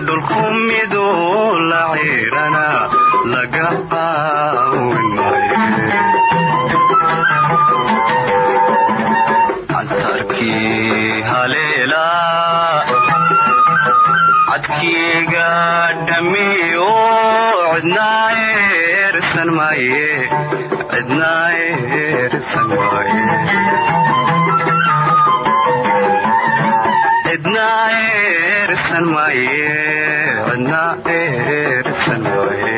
dhulku miduu la ciirana laga qaawin cantarkii haleela cadkiyga dhamiyo cidnaa eersan maaye cidnaa eersan maaye maye cidna eersan ooye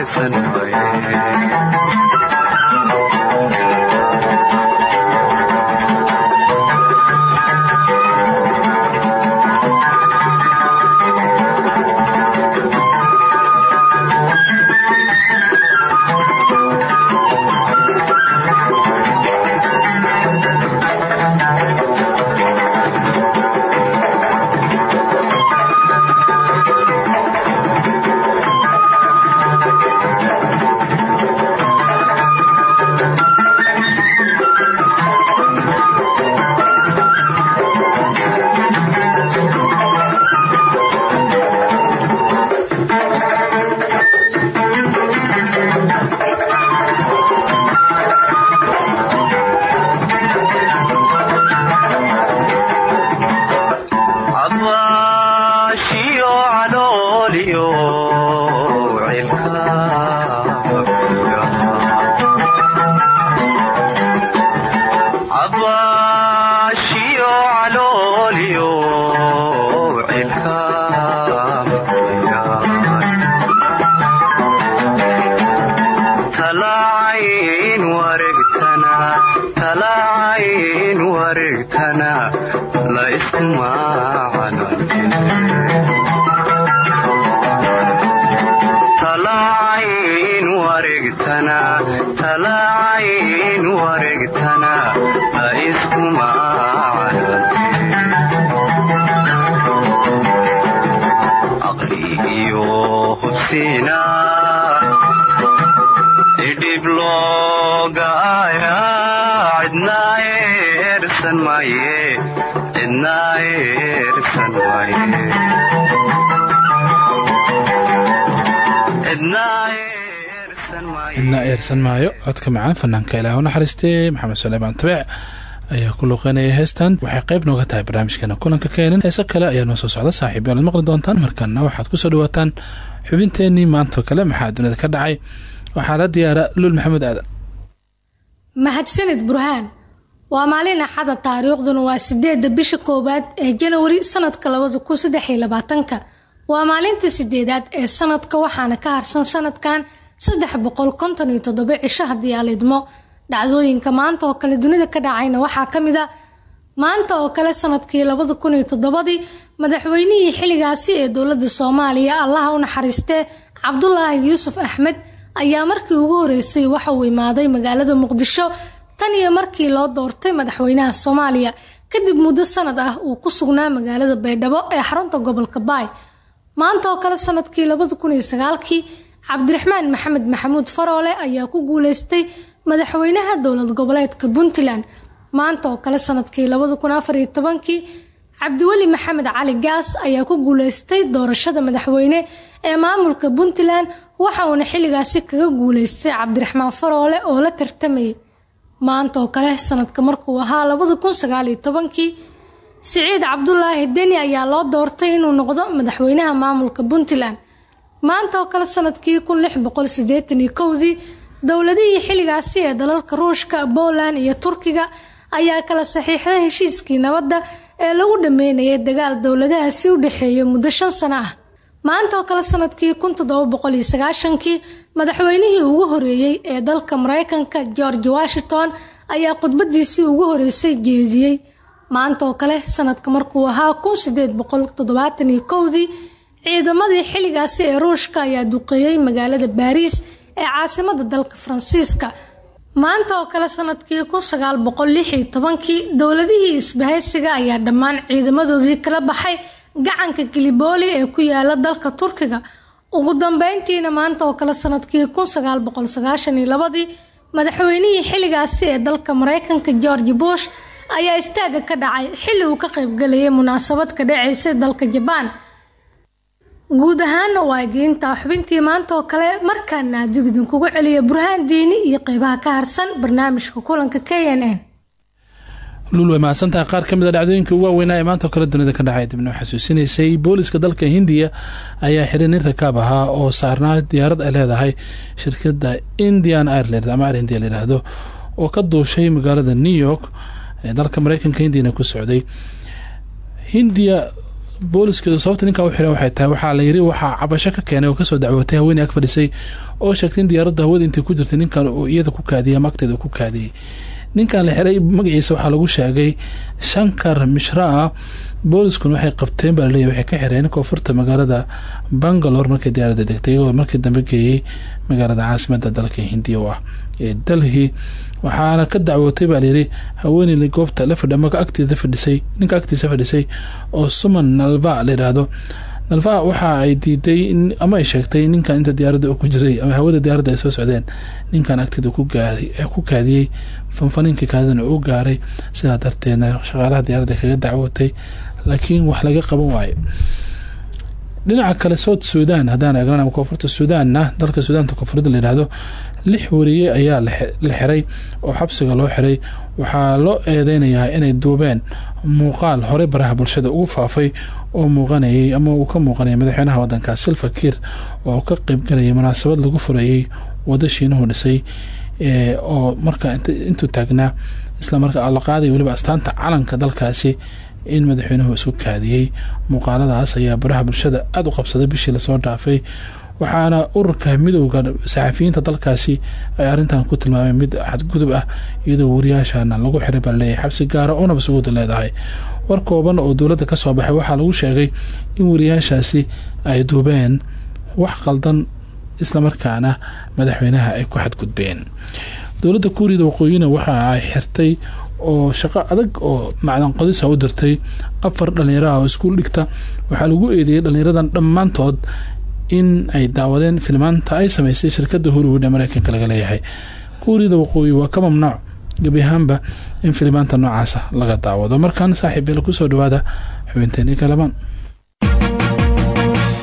dhaysan codka macaan fanaanka ilaah u naxariistee maxamed suleymaan tabeec ayaa ku luuqeynaya heestan. Waxay qayb nooga tahay barnaamijkeena kulanka keenan heese kale ayaa noo soo socda saaxiib yaalaad maqli doontaan. Markana waxaad ku soo dhawaataan xubinteenii maantao kale maxaa dunida ka dhacay? Waxaa la diyaara luul maxamed aadan mahadsanid burhaan waa maalin axada taariikhduna waa sideeda bisha koowaad ee janawari sanadka labada kun saddex iyo labaatanka. Waa maalinta sideedaad ee sanadka waxaana ka harsan sanadkan saddex boqol konton iyo toddoba cisho haddii dhacdooyinka maanta oo kale dunida ka dhacayna waxaa ka mid a maanta oo kale sannadkii labada kun iyo toddobadii madaxweynihii xilligaasi ee dowladda soomaaliya allaha u naxariistee cabdulaahi yuusuf axmed ayaa markii ugu horeysay waxa uu imaaday magaalada muqdisho tan iyo markii loo doortay madaxweynaha soomaaliya. Kadib muddo sanad ah uu ku sugnaa magaalada baydhabo ee xarunta gobolka baay. Maanta oo kale sannadkii labada kun iyo sagaalkii cabdiraxmaan maxamed maxamuud faroole ayaa ku guuleystay madaxweynaha dowlad goboleedka puntland. Maanta oo kale sannadkii tobankii cabdiweli maxamed cali gaas ayaa ku guuleystay doorashada madaxweyne ee maamulka puntland waxa uuna xilligaasi kaga guuleystay cabdiraxmaan faroole oo la tartamayay maanta oo kale sanadka markuu ahaa tobankii siciid cabdulaahi deni ayaa loo doortay inuu noqdo madaxweynaha maamulka puntland maanta oo kale sannadkii kun lix boqol sideetan iyo kowdii dowladihii xilligaasi ee dalalka ruushka poland iyo turkiga ayaa kala saxiixday heshiiskii nabadda ee lagu dhameynayay dagaal dowladahaasi u dhexeeya muddo shan sano ah. Maanta oo kale sannadkii kun toddoba boqol iyo sagaashankii madaxweynihii ugu horeeyey ee dalka mareykanka george washington ayaa khudbadiisii ugu horeysay jeediyey maanta oo kale sanadka markuu ahaa kun sideed boqol toddobaatan ciidamadii xilligaasi ee ruushka ayaa duqeeyey magaalada baariis ee caasimada dalka faransiiska. Maanta oo kale sannadkii kun sagaal boqol lix dowladihii isbahaysiga ayaa dhammaan ciidamadoodii kala baxay gacanka gilibooli ee ku yaalla dalka turkiga. Ugu dambeyntiina maanta oo kale sannadkii kun sagaal madaxweynihii xilligaasi ee dalka mareykanka george bush ayaa istaaga ka dhacay xilli uu ka qaybgalayay munaasabad ka dhacaysay dalka jabaan guud ahaana waa geynta xubintii maanta oo kale markaana dib idinkugu celiya burhaan diini iyo qeybaha ka harsan barnaamijka kulanka k n n. Mahadsantahay qaar ka mid a dhacdooyinka ugu waaweynaa ee maanta oo kale dunida ka dhacay dibna xasuusinaysay booliska dalka hindiya ayaa xiray nin rakaab ahaa oo saarnaa diyaarad ay leedahay shirkada indian ireland ama air india layidhaahdo oo ka duushay magaalada new york ee dalka mareykanka hindiyana ku socday. Hindiya booliskeedu sababta ninkaa u xiran waxay tahay. Waxaa la yiri waxaa cabasho ka keenay oo ka soo dacwootay haweeney ag fadhisay oo sheegtay in diyaaradda hawada intay ku jirtay ninkan uu iyada ku kaadiyay ama agteeda ku kaadiyey ninkan la xiray magaciisa waxaa lagu sheegay shankar mishraa booliskuna waxay qabteen baa laleeyahy waxay ka xireen koonfurta magaalada bangalore markay diyaaradda degtay iyagoo markii dambe geeyey magaalada caasimada dalka hindiya ah ee dalhi waxaana ka dacwootay baa layiri haweeney goobta la fadhi ama agteeda fadhisay ninka agtiisa fadhisay oo suman nalva la yidhaahdo. Nalva waxa ay diiday ama ay sheegtay ninkan inta diyaaradda ku jiray ama hawada diyaaradda ay soo socdeen ninkan agteeda ee ku kaadiyey fanfaniinkii kaadina uu gaaray. Sidaa darteedna shaqaalaha diyaaradda kaga dacwootay laakiin wax laga qaban waayo. Dhinaca kale south sudan haddaan eegnan ama koonfurta suudaanna dalka suudaanta koonfurada layidhaahdo lix wariye ayaa la xiray oo xabsiga loo xiray. Waxaa loo eedeynayaa inay duubeen muuqaal horey baraha bulshada ugu faafay oo muuqanayay ama uu ka muuqanayay madaxweynaha wadanka silva kiir oo ka qeybgalayay munaasabad lagu fureeyey wado shiinuhu dhisay oo markaa intuu taagnaa islamarkaa la qaaday weliba astaanta calanka dalkaasi in madaxweynuhu isku kaadiyey muuqaaladaas ayaa baraha bulshada aada u qabsaday bishii la soo dhaafay waxaana ururka midowda saxafiyiinta dalkaasi ay arrintan ku tilmaameen mid xadgudub ah iyadoo wariyaashana lagu xiray baa leeyahay xabsi gaara oo nabasuguda leedahay. War kooban oo dowladda ka soo baxay waxaa lagu sheegay in wariyaashaasi ay duubeen wax qaldan islamarkaana madaxweynaha ay ku xadgudbeen dowladda kuuriyada waqooyina waxa ay xirtay oo shaqo adag oo macdan qodisa u dirtay afar dhalinyaraha oo iskuul dhigta. Waxaa lagu eedeeyay dhalinyaradan dhammaantood in ay daawadeen filmaanta ay sameysay shirkadda hollywood ee mareykanka laga leeyahay. Kuuriyada waqooyi waa ka mamnuuc gebi ahaanba in filimaanta noocaasa laga daawado. Markaan saaxiib beel ku soo dhawaada xubinteeni kalamaan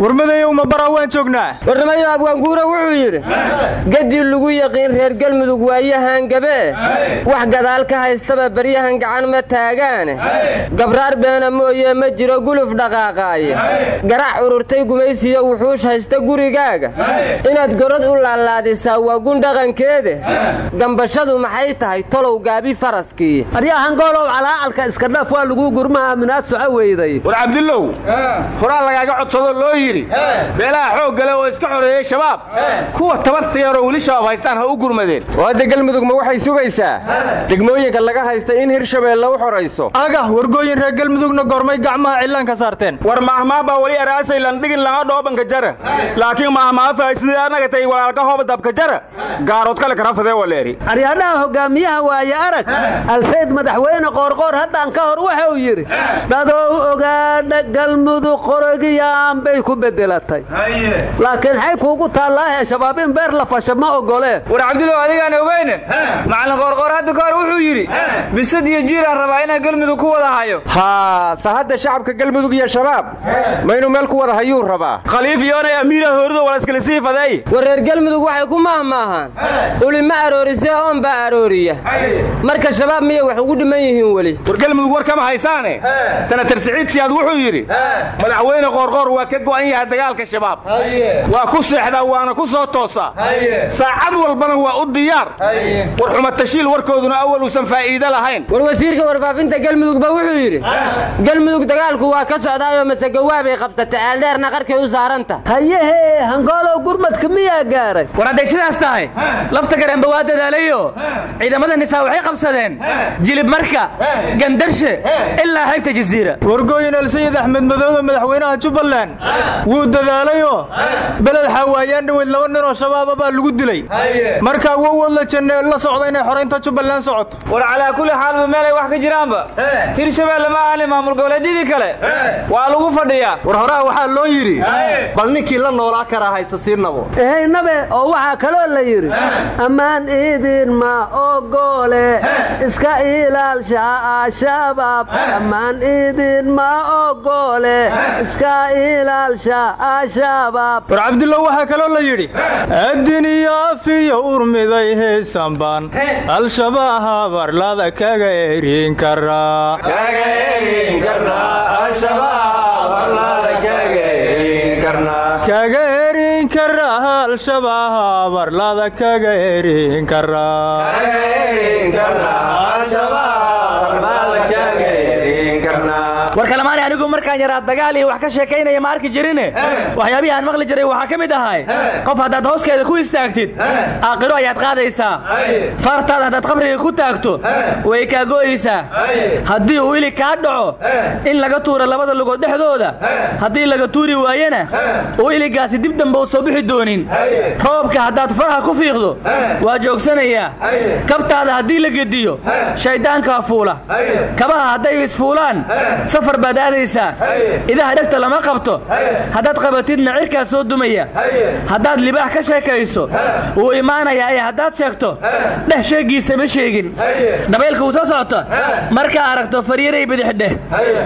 warmadayow ma bara waan joognaa? Warnamayo abwaanguura wuxuu yidhi gaddii lagu yaqiin reer galmudug waayahan gabe'e wax gadaal ka haystaba baryahan gacan ma taagaane. Gabraar beena mooye ma jiro guluf dhaqaaqaaye. Garac ururtay gumaysiyo wuxuush haysta gurigaaga. Inaad gorod u laalaadisaa waa gun dhaqankeede. Gambashadu maxay tahay tolow gaabi faraskii dhaf waa laguu gurmaha minaad soco weyday. War cabdillow horaa lagaaga codsado loo yidhi beelaha xoog gale oo iska xoreeyey shabaab kuwa tabarta yaroo weli shabaab haystaan ha u gurmadeen. Oo hadda galmudug ma waxay sugaysaa. Degmooyinka laga haysta in hirshabeelle u xorayso. Aga wargooyin reer galmudugna goormay gacmaha cillaan ka saarteen. War mahmaa baa weli eraasay landhigin laga dhoobanka jara. Laakiin mahmaafahay sidii annaga tay walaalka hooba dabka jara. Gaarood kale karafadee waleeri. Aryaadhaha hogaamiyaha waaye arag. Alsayd madaxweyne qoorqoor haddaan ka hor waxa uu yidhi dadow ogaadha galmudug qorogiyaan bay ku beddelatay. Laakiin xay kuugu taallaahe shabaab in beer la fasha ma ogolee war cabdulow adigaan ogeyne macallin qoorqoor hadda ka hor wuxuu yidhi bisad iyo jiiraan rabaa inaan galmudug ku wada hayo. Haa sa hadda shacabka galmudug iyo shabaab ma inuu meel ku wada hayuu rabaa. Khaliif iyoonay amiira hoorido wala iskala sii fadeey war reer galmudug waxay ku mahmaahaan. Uli ma aroorisee oon baa arooriya. Marka shabaab miya wax ugu dhiman yihiin weli war galmudug war kama haysaane. Senatar siciid siyaad wuxuu yidhi madaxweyne qoorqoor waa ka go'an yahay dagaalka shabaab waa ku seexdaa waana ku soo toosaa saacad walbana waa u diyaar. War xumatashiil warkooduna awal uusan faa'iide lahayn. War wasiirka warfaafinta galmudugba wuxuu yidhi galmudug dagaalku waa ka socdaayoo masegawaabay qabsatay eeldheerna qarkay u saaranta. Hayehee hangoolow gurmadka miyaa gaaray? War hadday sidaas tahay lafta gareenba waa dadaalayo. Ciidamada nisaa waxay qabsadeen. Jilib marka gandarshe ilaa haybta jasiira wargooyin alsayid axmed madoobe madaxweynaha jubbaland. Wuu dadaalayoo beled xaawaayaan dhoweyd laba nin oo shabaaba baa lagu dilay. Markaa wowood la janne la socda inay xoraynta jubbaland socoto. War calaa kulli xaalba meelay wax ka jiraanba? Hirshabeelle ma ahani maamul goboleedyadii kale. Waa lagu fadhiyaa. War horaa waxaa loo yidhi bal ninkii la noolaa karaa haysa siinabo ehaynabe oo waxaa kaloo la yidhi ammaan idin ma ogoole iska ilaalsha shabaab ammaan idin ma ogoole iska ilaalsha shabaab. War cabdullow waxaa kaloo la yidhi addin iyo afiyo urmiday heesanbaan al-shabaab arlada kaga erin karaa kaga erin karaa al-shabaab arlada kaga erin karaa markaan yaraa dagaal iyo wax ka sheekaynaya ma arki jirine? Waxyaabihii aan maqli jiray waxaa ka mid ahay. Qof haddaad hooskeeda ku istaagtid aakhiro ayaad qaadaysaa. Fartaada haddaad qabriga ku taagto way kaa go'aysaa. Haddii uu ilig kaa dhaco in laga tuuro labada lugood dhexdooda haddii laga tuuri waayena uu iligaasi dib dambe u soo bixi doonin. Roobka haddaad faraha ku fiiqdo waa joogsanayaa. Kabtaada haddii la gediyo shayddaankaa fuula. Kabaha hadday isfuulaan safar baad aadaysaa idaha dhegta lama qabto. Haddaad qabatidna cirkaa soo dumaya. Haddaad libaax ka sheekayso wuu imaanayaa ee haddaad sheegto dheh sheeggiisa ma sheegin. Dabaylka wuu soo socota. Markaa aragto faryaray bidixdheh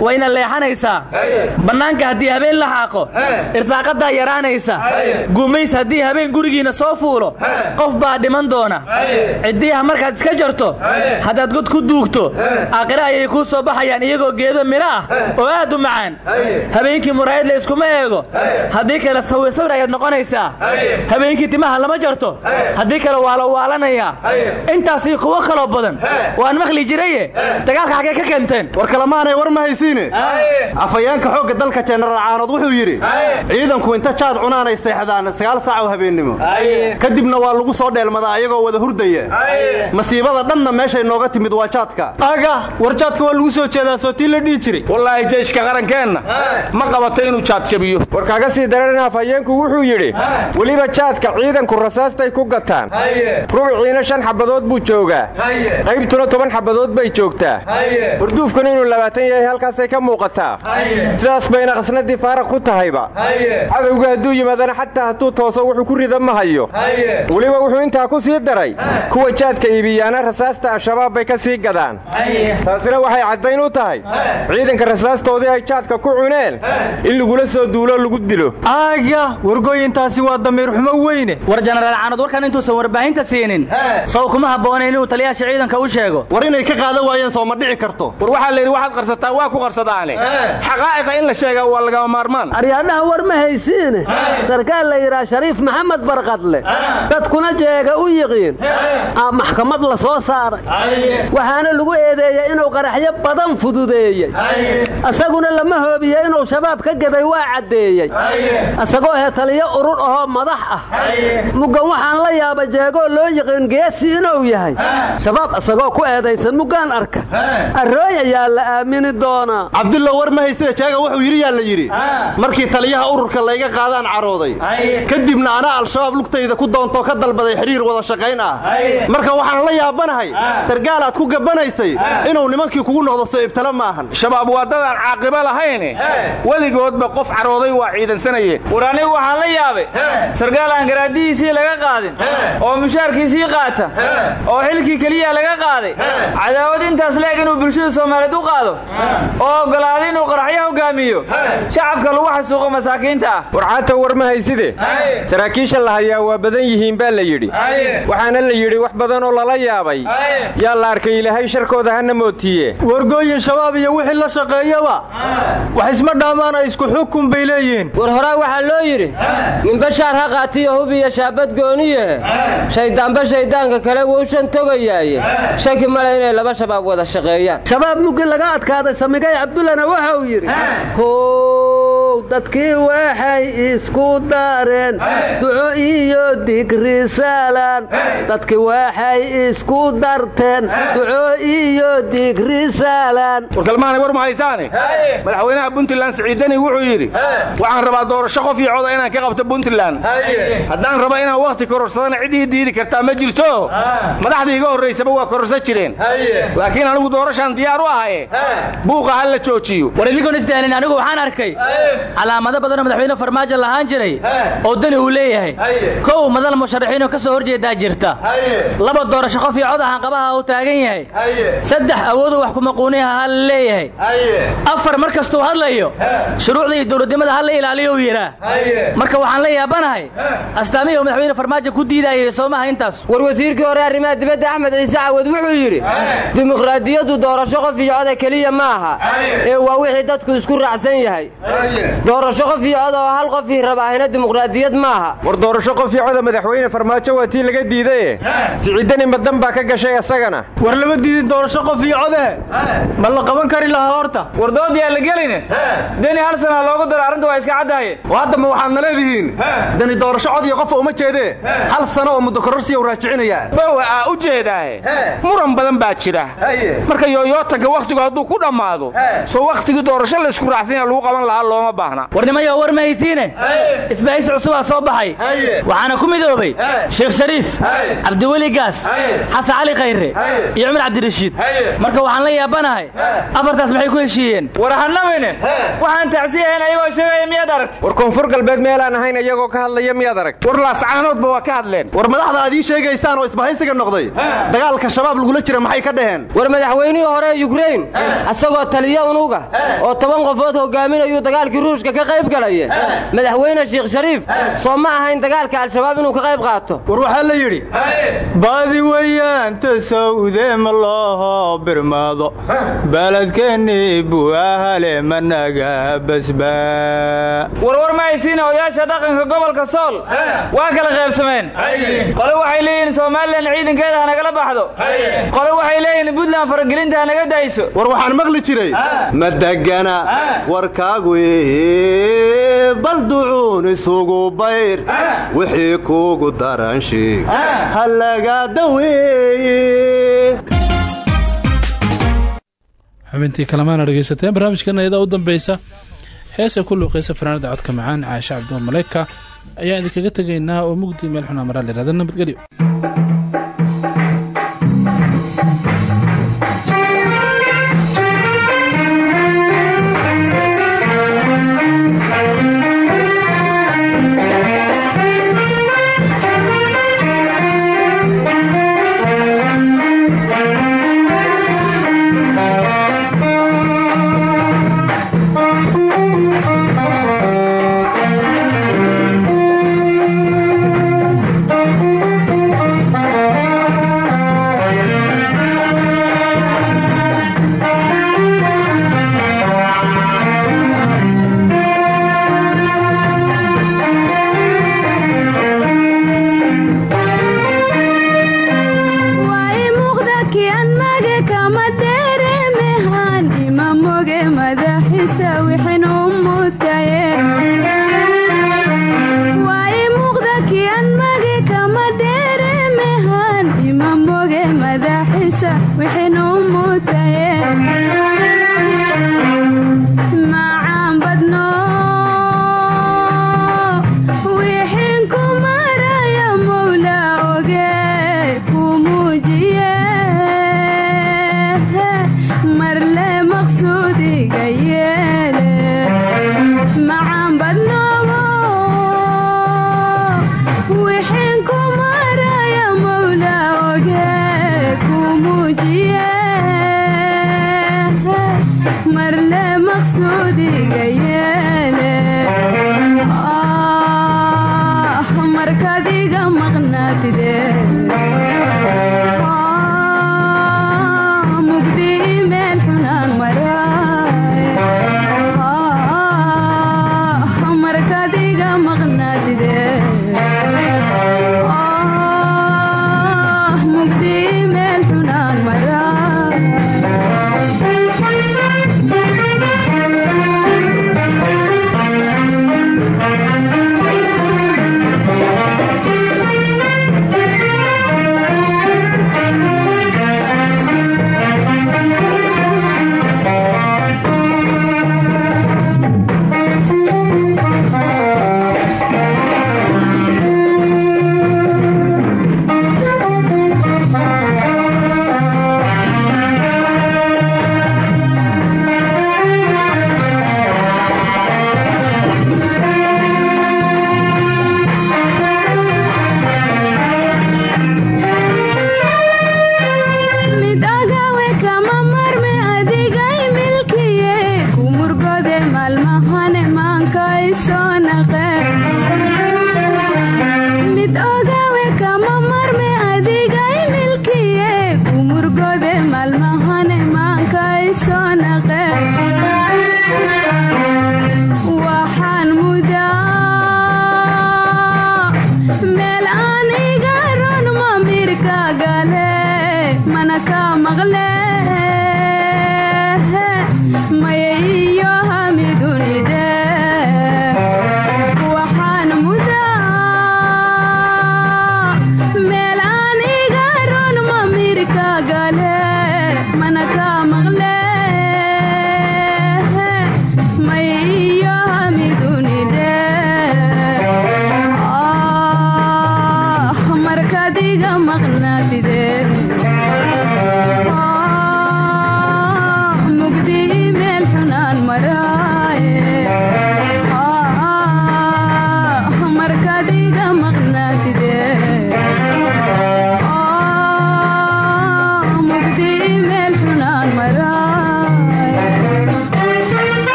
wayna leexanaysaa. Bannaanka haddii habeen la xaaqo irsaaqaddaa yaraanaysa. Gumays haddii habeen gurigiinna soo fuulo qof baa dhiman doona. Ciddiyaha markaad iska jarto haddaad god ku duugto aakhire ayay kuu soo baxayaan iyagoo geedo midho ah oo aad u macaan habeenkii muraayad la iskuma eego. Haddii kale sawir sawir ayaad noqonaysaa. Habeenkii timaha lama jarto. Haddii kale waa la waalanayaa intaas iyo kuwo kaloo badan. Waan maqli jiraye dagaalka xaggee ka keenteen. War kalemaanay war ma haysiine afhayeenka xoogga dalka jenaraal caanood wuxuu yidhi ciidanku inta jaad cunaanay seexdaan sagaal saac oo habeennimo kadibna waa lagu soo dheelmadaa ayagoo wada hurdaya masiibada dhanna meeshay nooga timid waa jaadka aga war jaadka waa lagu soo jeedaa sootii la dhihi jiray qarankeenna ma qabato inuu jaad jabiyo war kaaga sii daran afhayeenku wuxuu yidhi weliba jaadka ciidanku rasaastay ku gataan. Rubiciina shan xabadood buu joogaa. Qaybtuna toban xabadood bay joogtaa. Hurduufkuna inuu labaatan yahay halkaasay ka muuqataa. Sidaas bayna qasnadii faaraq ku tahayba. Cadowga hadduu yimaadana xataa hadduu tooso wuxuu ku rida ma hayo. Weliba wuxuu intaa ku sii daray kuwa jaadka iibiyaana rasaasta al-shabaab bay ka sii gadaan. Taasina waxay caddayn u tahay. Ciidanka rasaastoodii ay jaadka ku cuneen. In lagula soo duulo lagu dilo. Aaga wargooyintaasi waa damiir xumo weyne. War jenaraal caanood warkan intuusan warbaahinta siinin. Saw kuma habboona inuu taliyaasha ciidanka u sheego. War inay ka qaadan waayeen soo ma dhici karto. War waxaa la yidhi waxaad qarsataa waa ku qarsadaane xaqaa'iqa in la sheegaa waa lagama maarmaan. Aryaadhaha war ma haysiine sarkaal la yidhaha shariif maxamed barqadle dadkuna jeega u yiqiin. Aa maxkamad la soo saaray. Waxaana lagu eedeeyey inuu qaraxyo badan fududeeyey lama hoobiye inuu shabaab ka gaday waa caddeeyey. Isagoo he taliyo urur ahoo madax ah. Muggan waxaan la yaaba jeegoo loo yiqiin geesi inuu yahay. Shabaab isagoo ku eedaysan muggaan arka. Arrooy ayaa la aamini doonaa. Cabdulla war ma haysida jeega wuxuu yidhi yaa la yidhi. Markii taliyaha ururka layga qaadaan carooday. Kadibna anaa al-shabaab lugtayda ku doontoo ka dalbaday xidhiir wada shaqayn ah marka waxaan la yaabanahay sargaal aad ku gabbanaysay inuu nimankii kugu noqdo soo ibtala maahan lahayne weligoodba qof carooday waa ciidansanayeen war anigu waxaan la yaabay. Sargaal aan garaadihiisii laga qaadin. Oo mushaarkiisii qaata. Oo xilkii keliya laga qaaday. Cadaawad intaas leeg inuu bulshada soomaaliyeed u qaado. Oo oggolaaday inuu qaraxyo hogaamiyo. Shacabka lagu xasuuqo masaakiinta ah. Warcaata war ma hayside. Saraakiisha la hayaa waa badan yihiin baa la yidhi. Waxaana la yidhi wax badan oo lala yaabay. Yaa la arkay ilaahay sharkooda hana mootiye wargooyin shabaab iyo wixii la shaqeeyaba wax isma dhaamaan ay isku xukun bay leeyihiin. War horaa waxaa loo yidhi ninbashaar ha qaatiyo hub iyo shaabad gooniyahe shayddaanba shayddaanka kale wuu shan togayaaye. Shaki male inay laba shabaab wada shaqeeyaan. Shabaab muggi laga adkaaday samigay cabdullana waxa uu yidhi how dadkii waxay isku dareen. Duco iyo digrisaalan dadkii waxay isku darteen. Duco iyo digrisaalan warkalmaanay war ma haysaane madaxweynaha puntland siciidani wuxuu yidhi waxaan rabaa doorasho qof iyo coda inaan ka qabto puntland. Haddaan raba inaan wakhti kororsadana cidii diidi kartaa ma jirto? Madaxdii iga horraysaba waa kororsan jireen. Laakiin anigu doorashaan diyaar u ahaye. Buuqa ha la joojiyo. War isdaalin anigu waxaan arkay calaamado badanoo madaxweyne farmaajo lahaan jiray oo dani uu leeyahay. Kow madal musharaxiinoo ka soo horjeedaa jirta. Laba doorasho qof iyo cod ahaan qabaha uu taagan yahay. Saddex awoodu wax kumaquuniha ha la leeyahay afar mar kastuu hadlayo shuruucda iyo dowladnimada ha la ilaaliyo uu yidhaa marka waxaan la yaabanahay astaamihii uu madaxweyne farmaajo ku diidaayay soomaha intaas. War wasiirkii hore arrimaha dibadda axmed ciise cawad wuxuu yidhi dimuqraadiyaddu doorasho qof iyo coda keliya ma aha ee waa wixii dadku isku raacsan yahay doorasho qof iyo oo hal qof ii rabaahina dimuqraadiyad maaha. War doorasho qof iyo coda madaxweyne farmaajo waa tii laga diidaye siciidani madan baa ka gashay asagana. War lama diidin doorasho qof iyo code ma la qaban kari lahaa horta? War dood yaa la geline deni hal sana loogu daro arrinta waa iska caddahaye oo haddama waxaadna leedihiin? Dani doorasho cod iyo qofa uma jeedee hal sano oo muddo kororsiya u raajicinayaa. Bowa aa u jeedaahe muran badan baa jira. Marka yooyootanka wakhtigu hadduu ku dhammaado soo wakhtigii doorasho laysku raacsanya lagu qaban lahaa looma baahna warnimayo war ma haysiine isbahaysi cusubaa soo baxay. Waxaana ku midoobay sheekh shariif cabdiweli gaas xasan cali khayre iyo cumar cabdirashiid marka waxaan la yaabanahay afartaas maxay ku heshiiyeen? War hanamine waxaan tacsiyahayn ayagoo sheegaya miyaad aragta war koonfur galbeed meelaan ahayn iyagoo ka hadlaya miyaad aragta war laascaanoodba waa ka hadleen. War madaxda aad ii sheegaysaan oo isbahaysiga noqday dagaalka shabaab lagula jira maxay ka dhaheen? War madaxweynihii hore ee yukrain asagoo taliya unuga oo toban qofood hogaaminayuu dagaalkii ruushka ka qayb galaya madaxweyne sheekh shariif soo ma ahayn dagaalka al-shabaab inuu ka qayb qaato? War waxaa la yidhi baadi weyaanta sawde ma looho birmaado. Baladkeennii buu ahale managa basbaa warwar ma haysiina odayaasha dhaqanka gobolka sool? Waa kala qaybsameen qole waxay leeyihiin somalilan ciidankeeda ha nagala baxdo. Qole waxay leeyihiin buntland faragelinta ha naga dayso. War waxaan maqli jiray ma degana warkaagu bal ducuun isugu bayr wixii kuugu daran sheeg. Ha laga daweeye. Xubintii kalemaana dhegaysateen barnaamijkan ayada u dambeysa heesa ku luuqaysa fanaanada codka macaan caashe cabduur maleyka ayaa idinkaga tegaynaa oo mugdi meel xunaa maraa layihahda nabadgelyo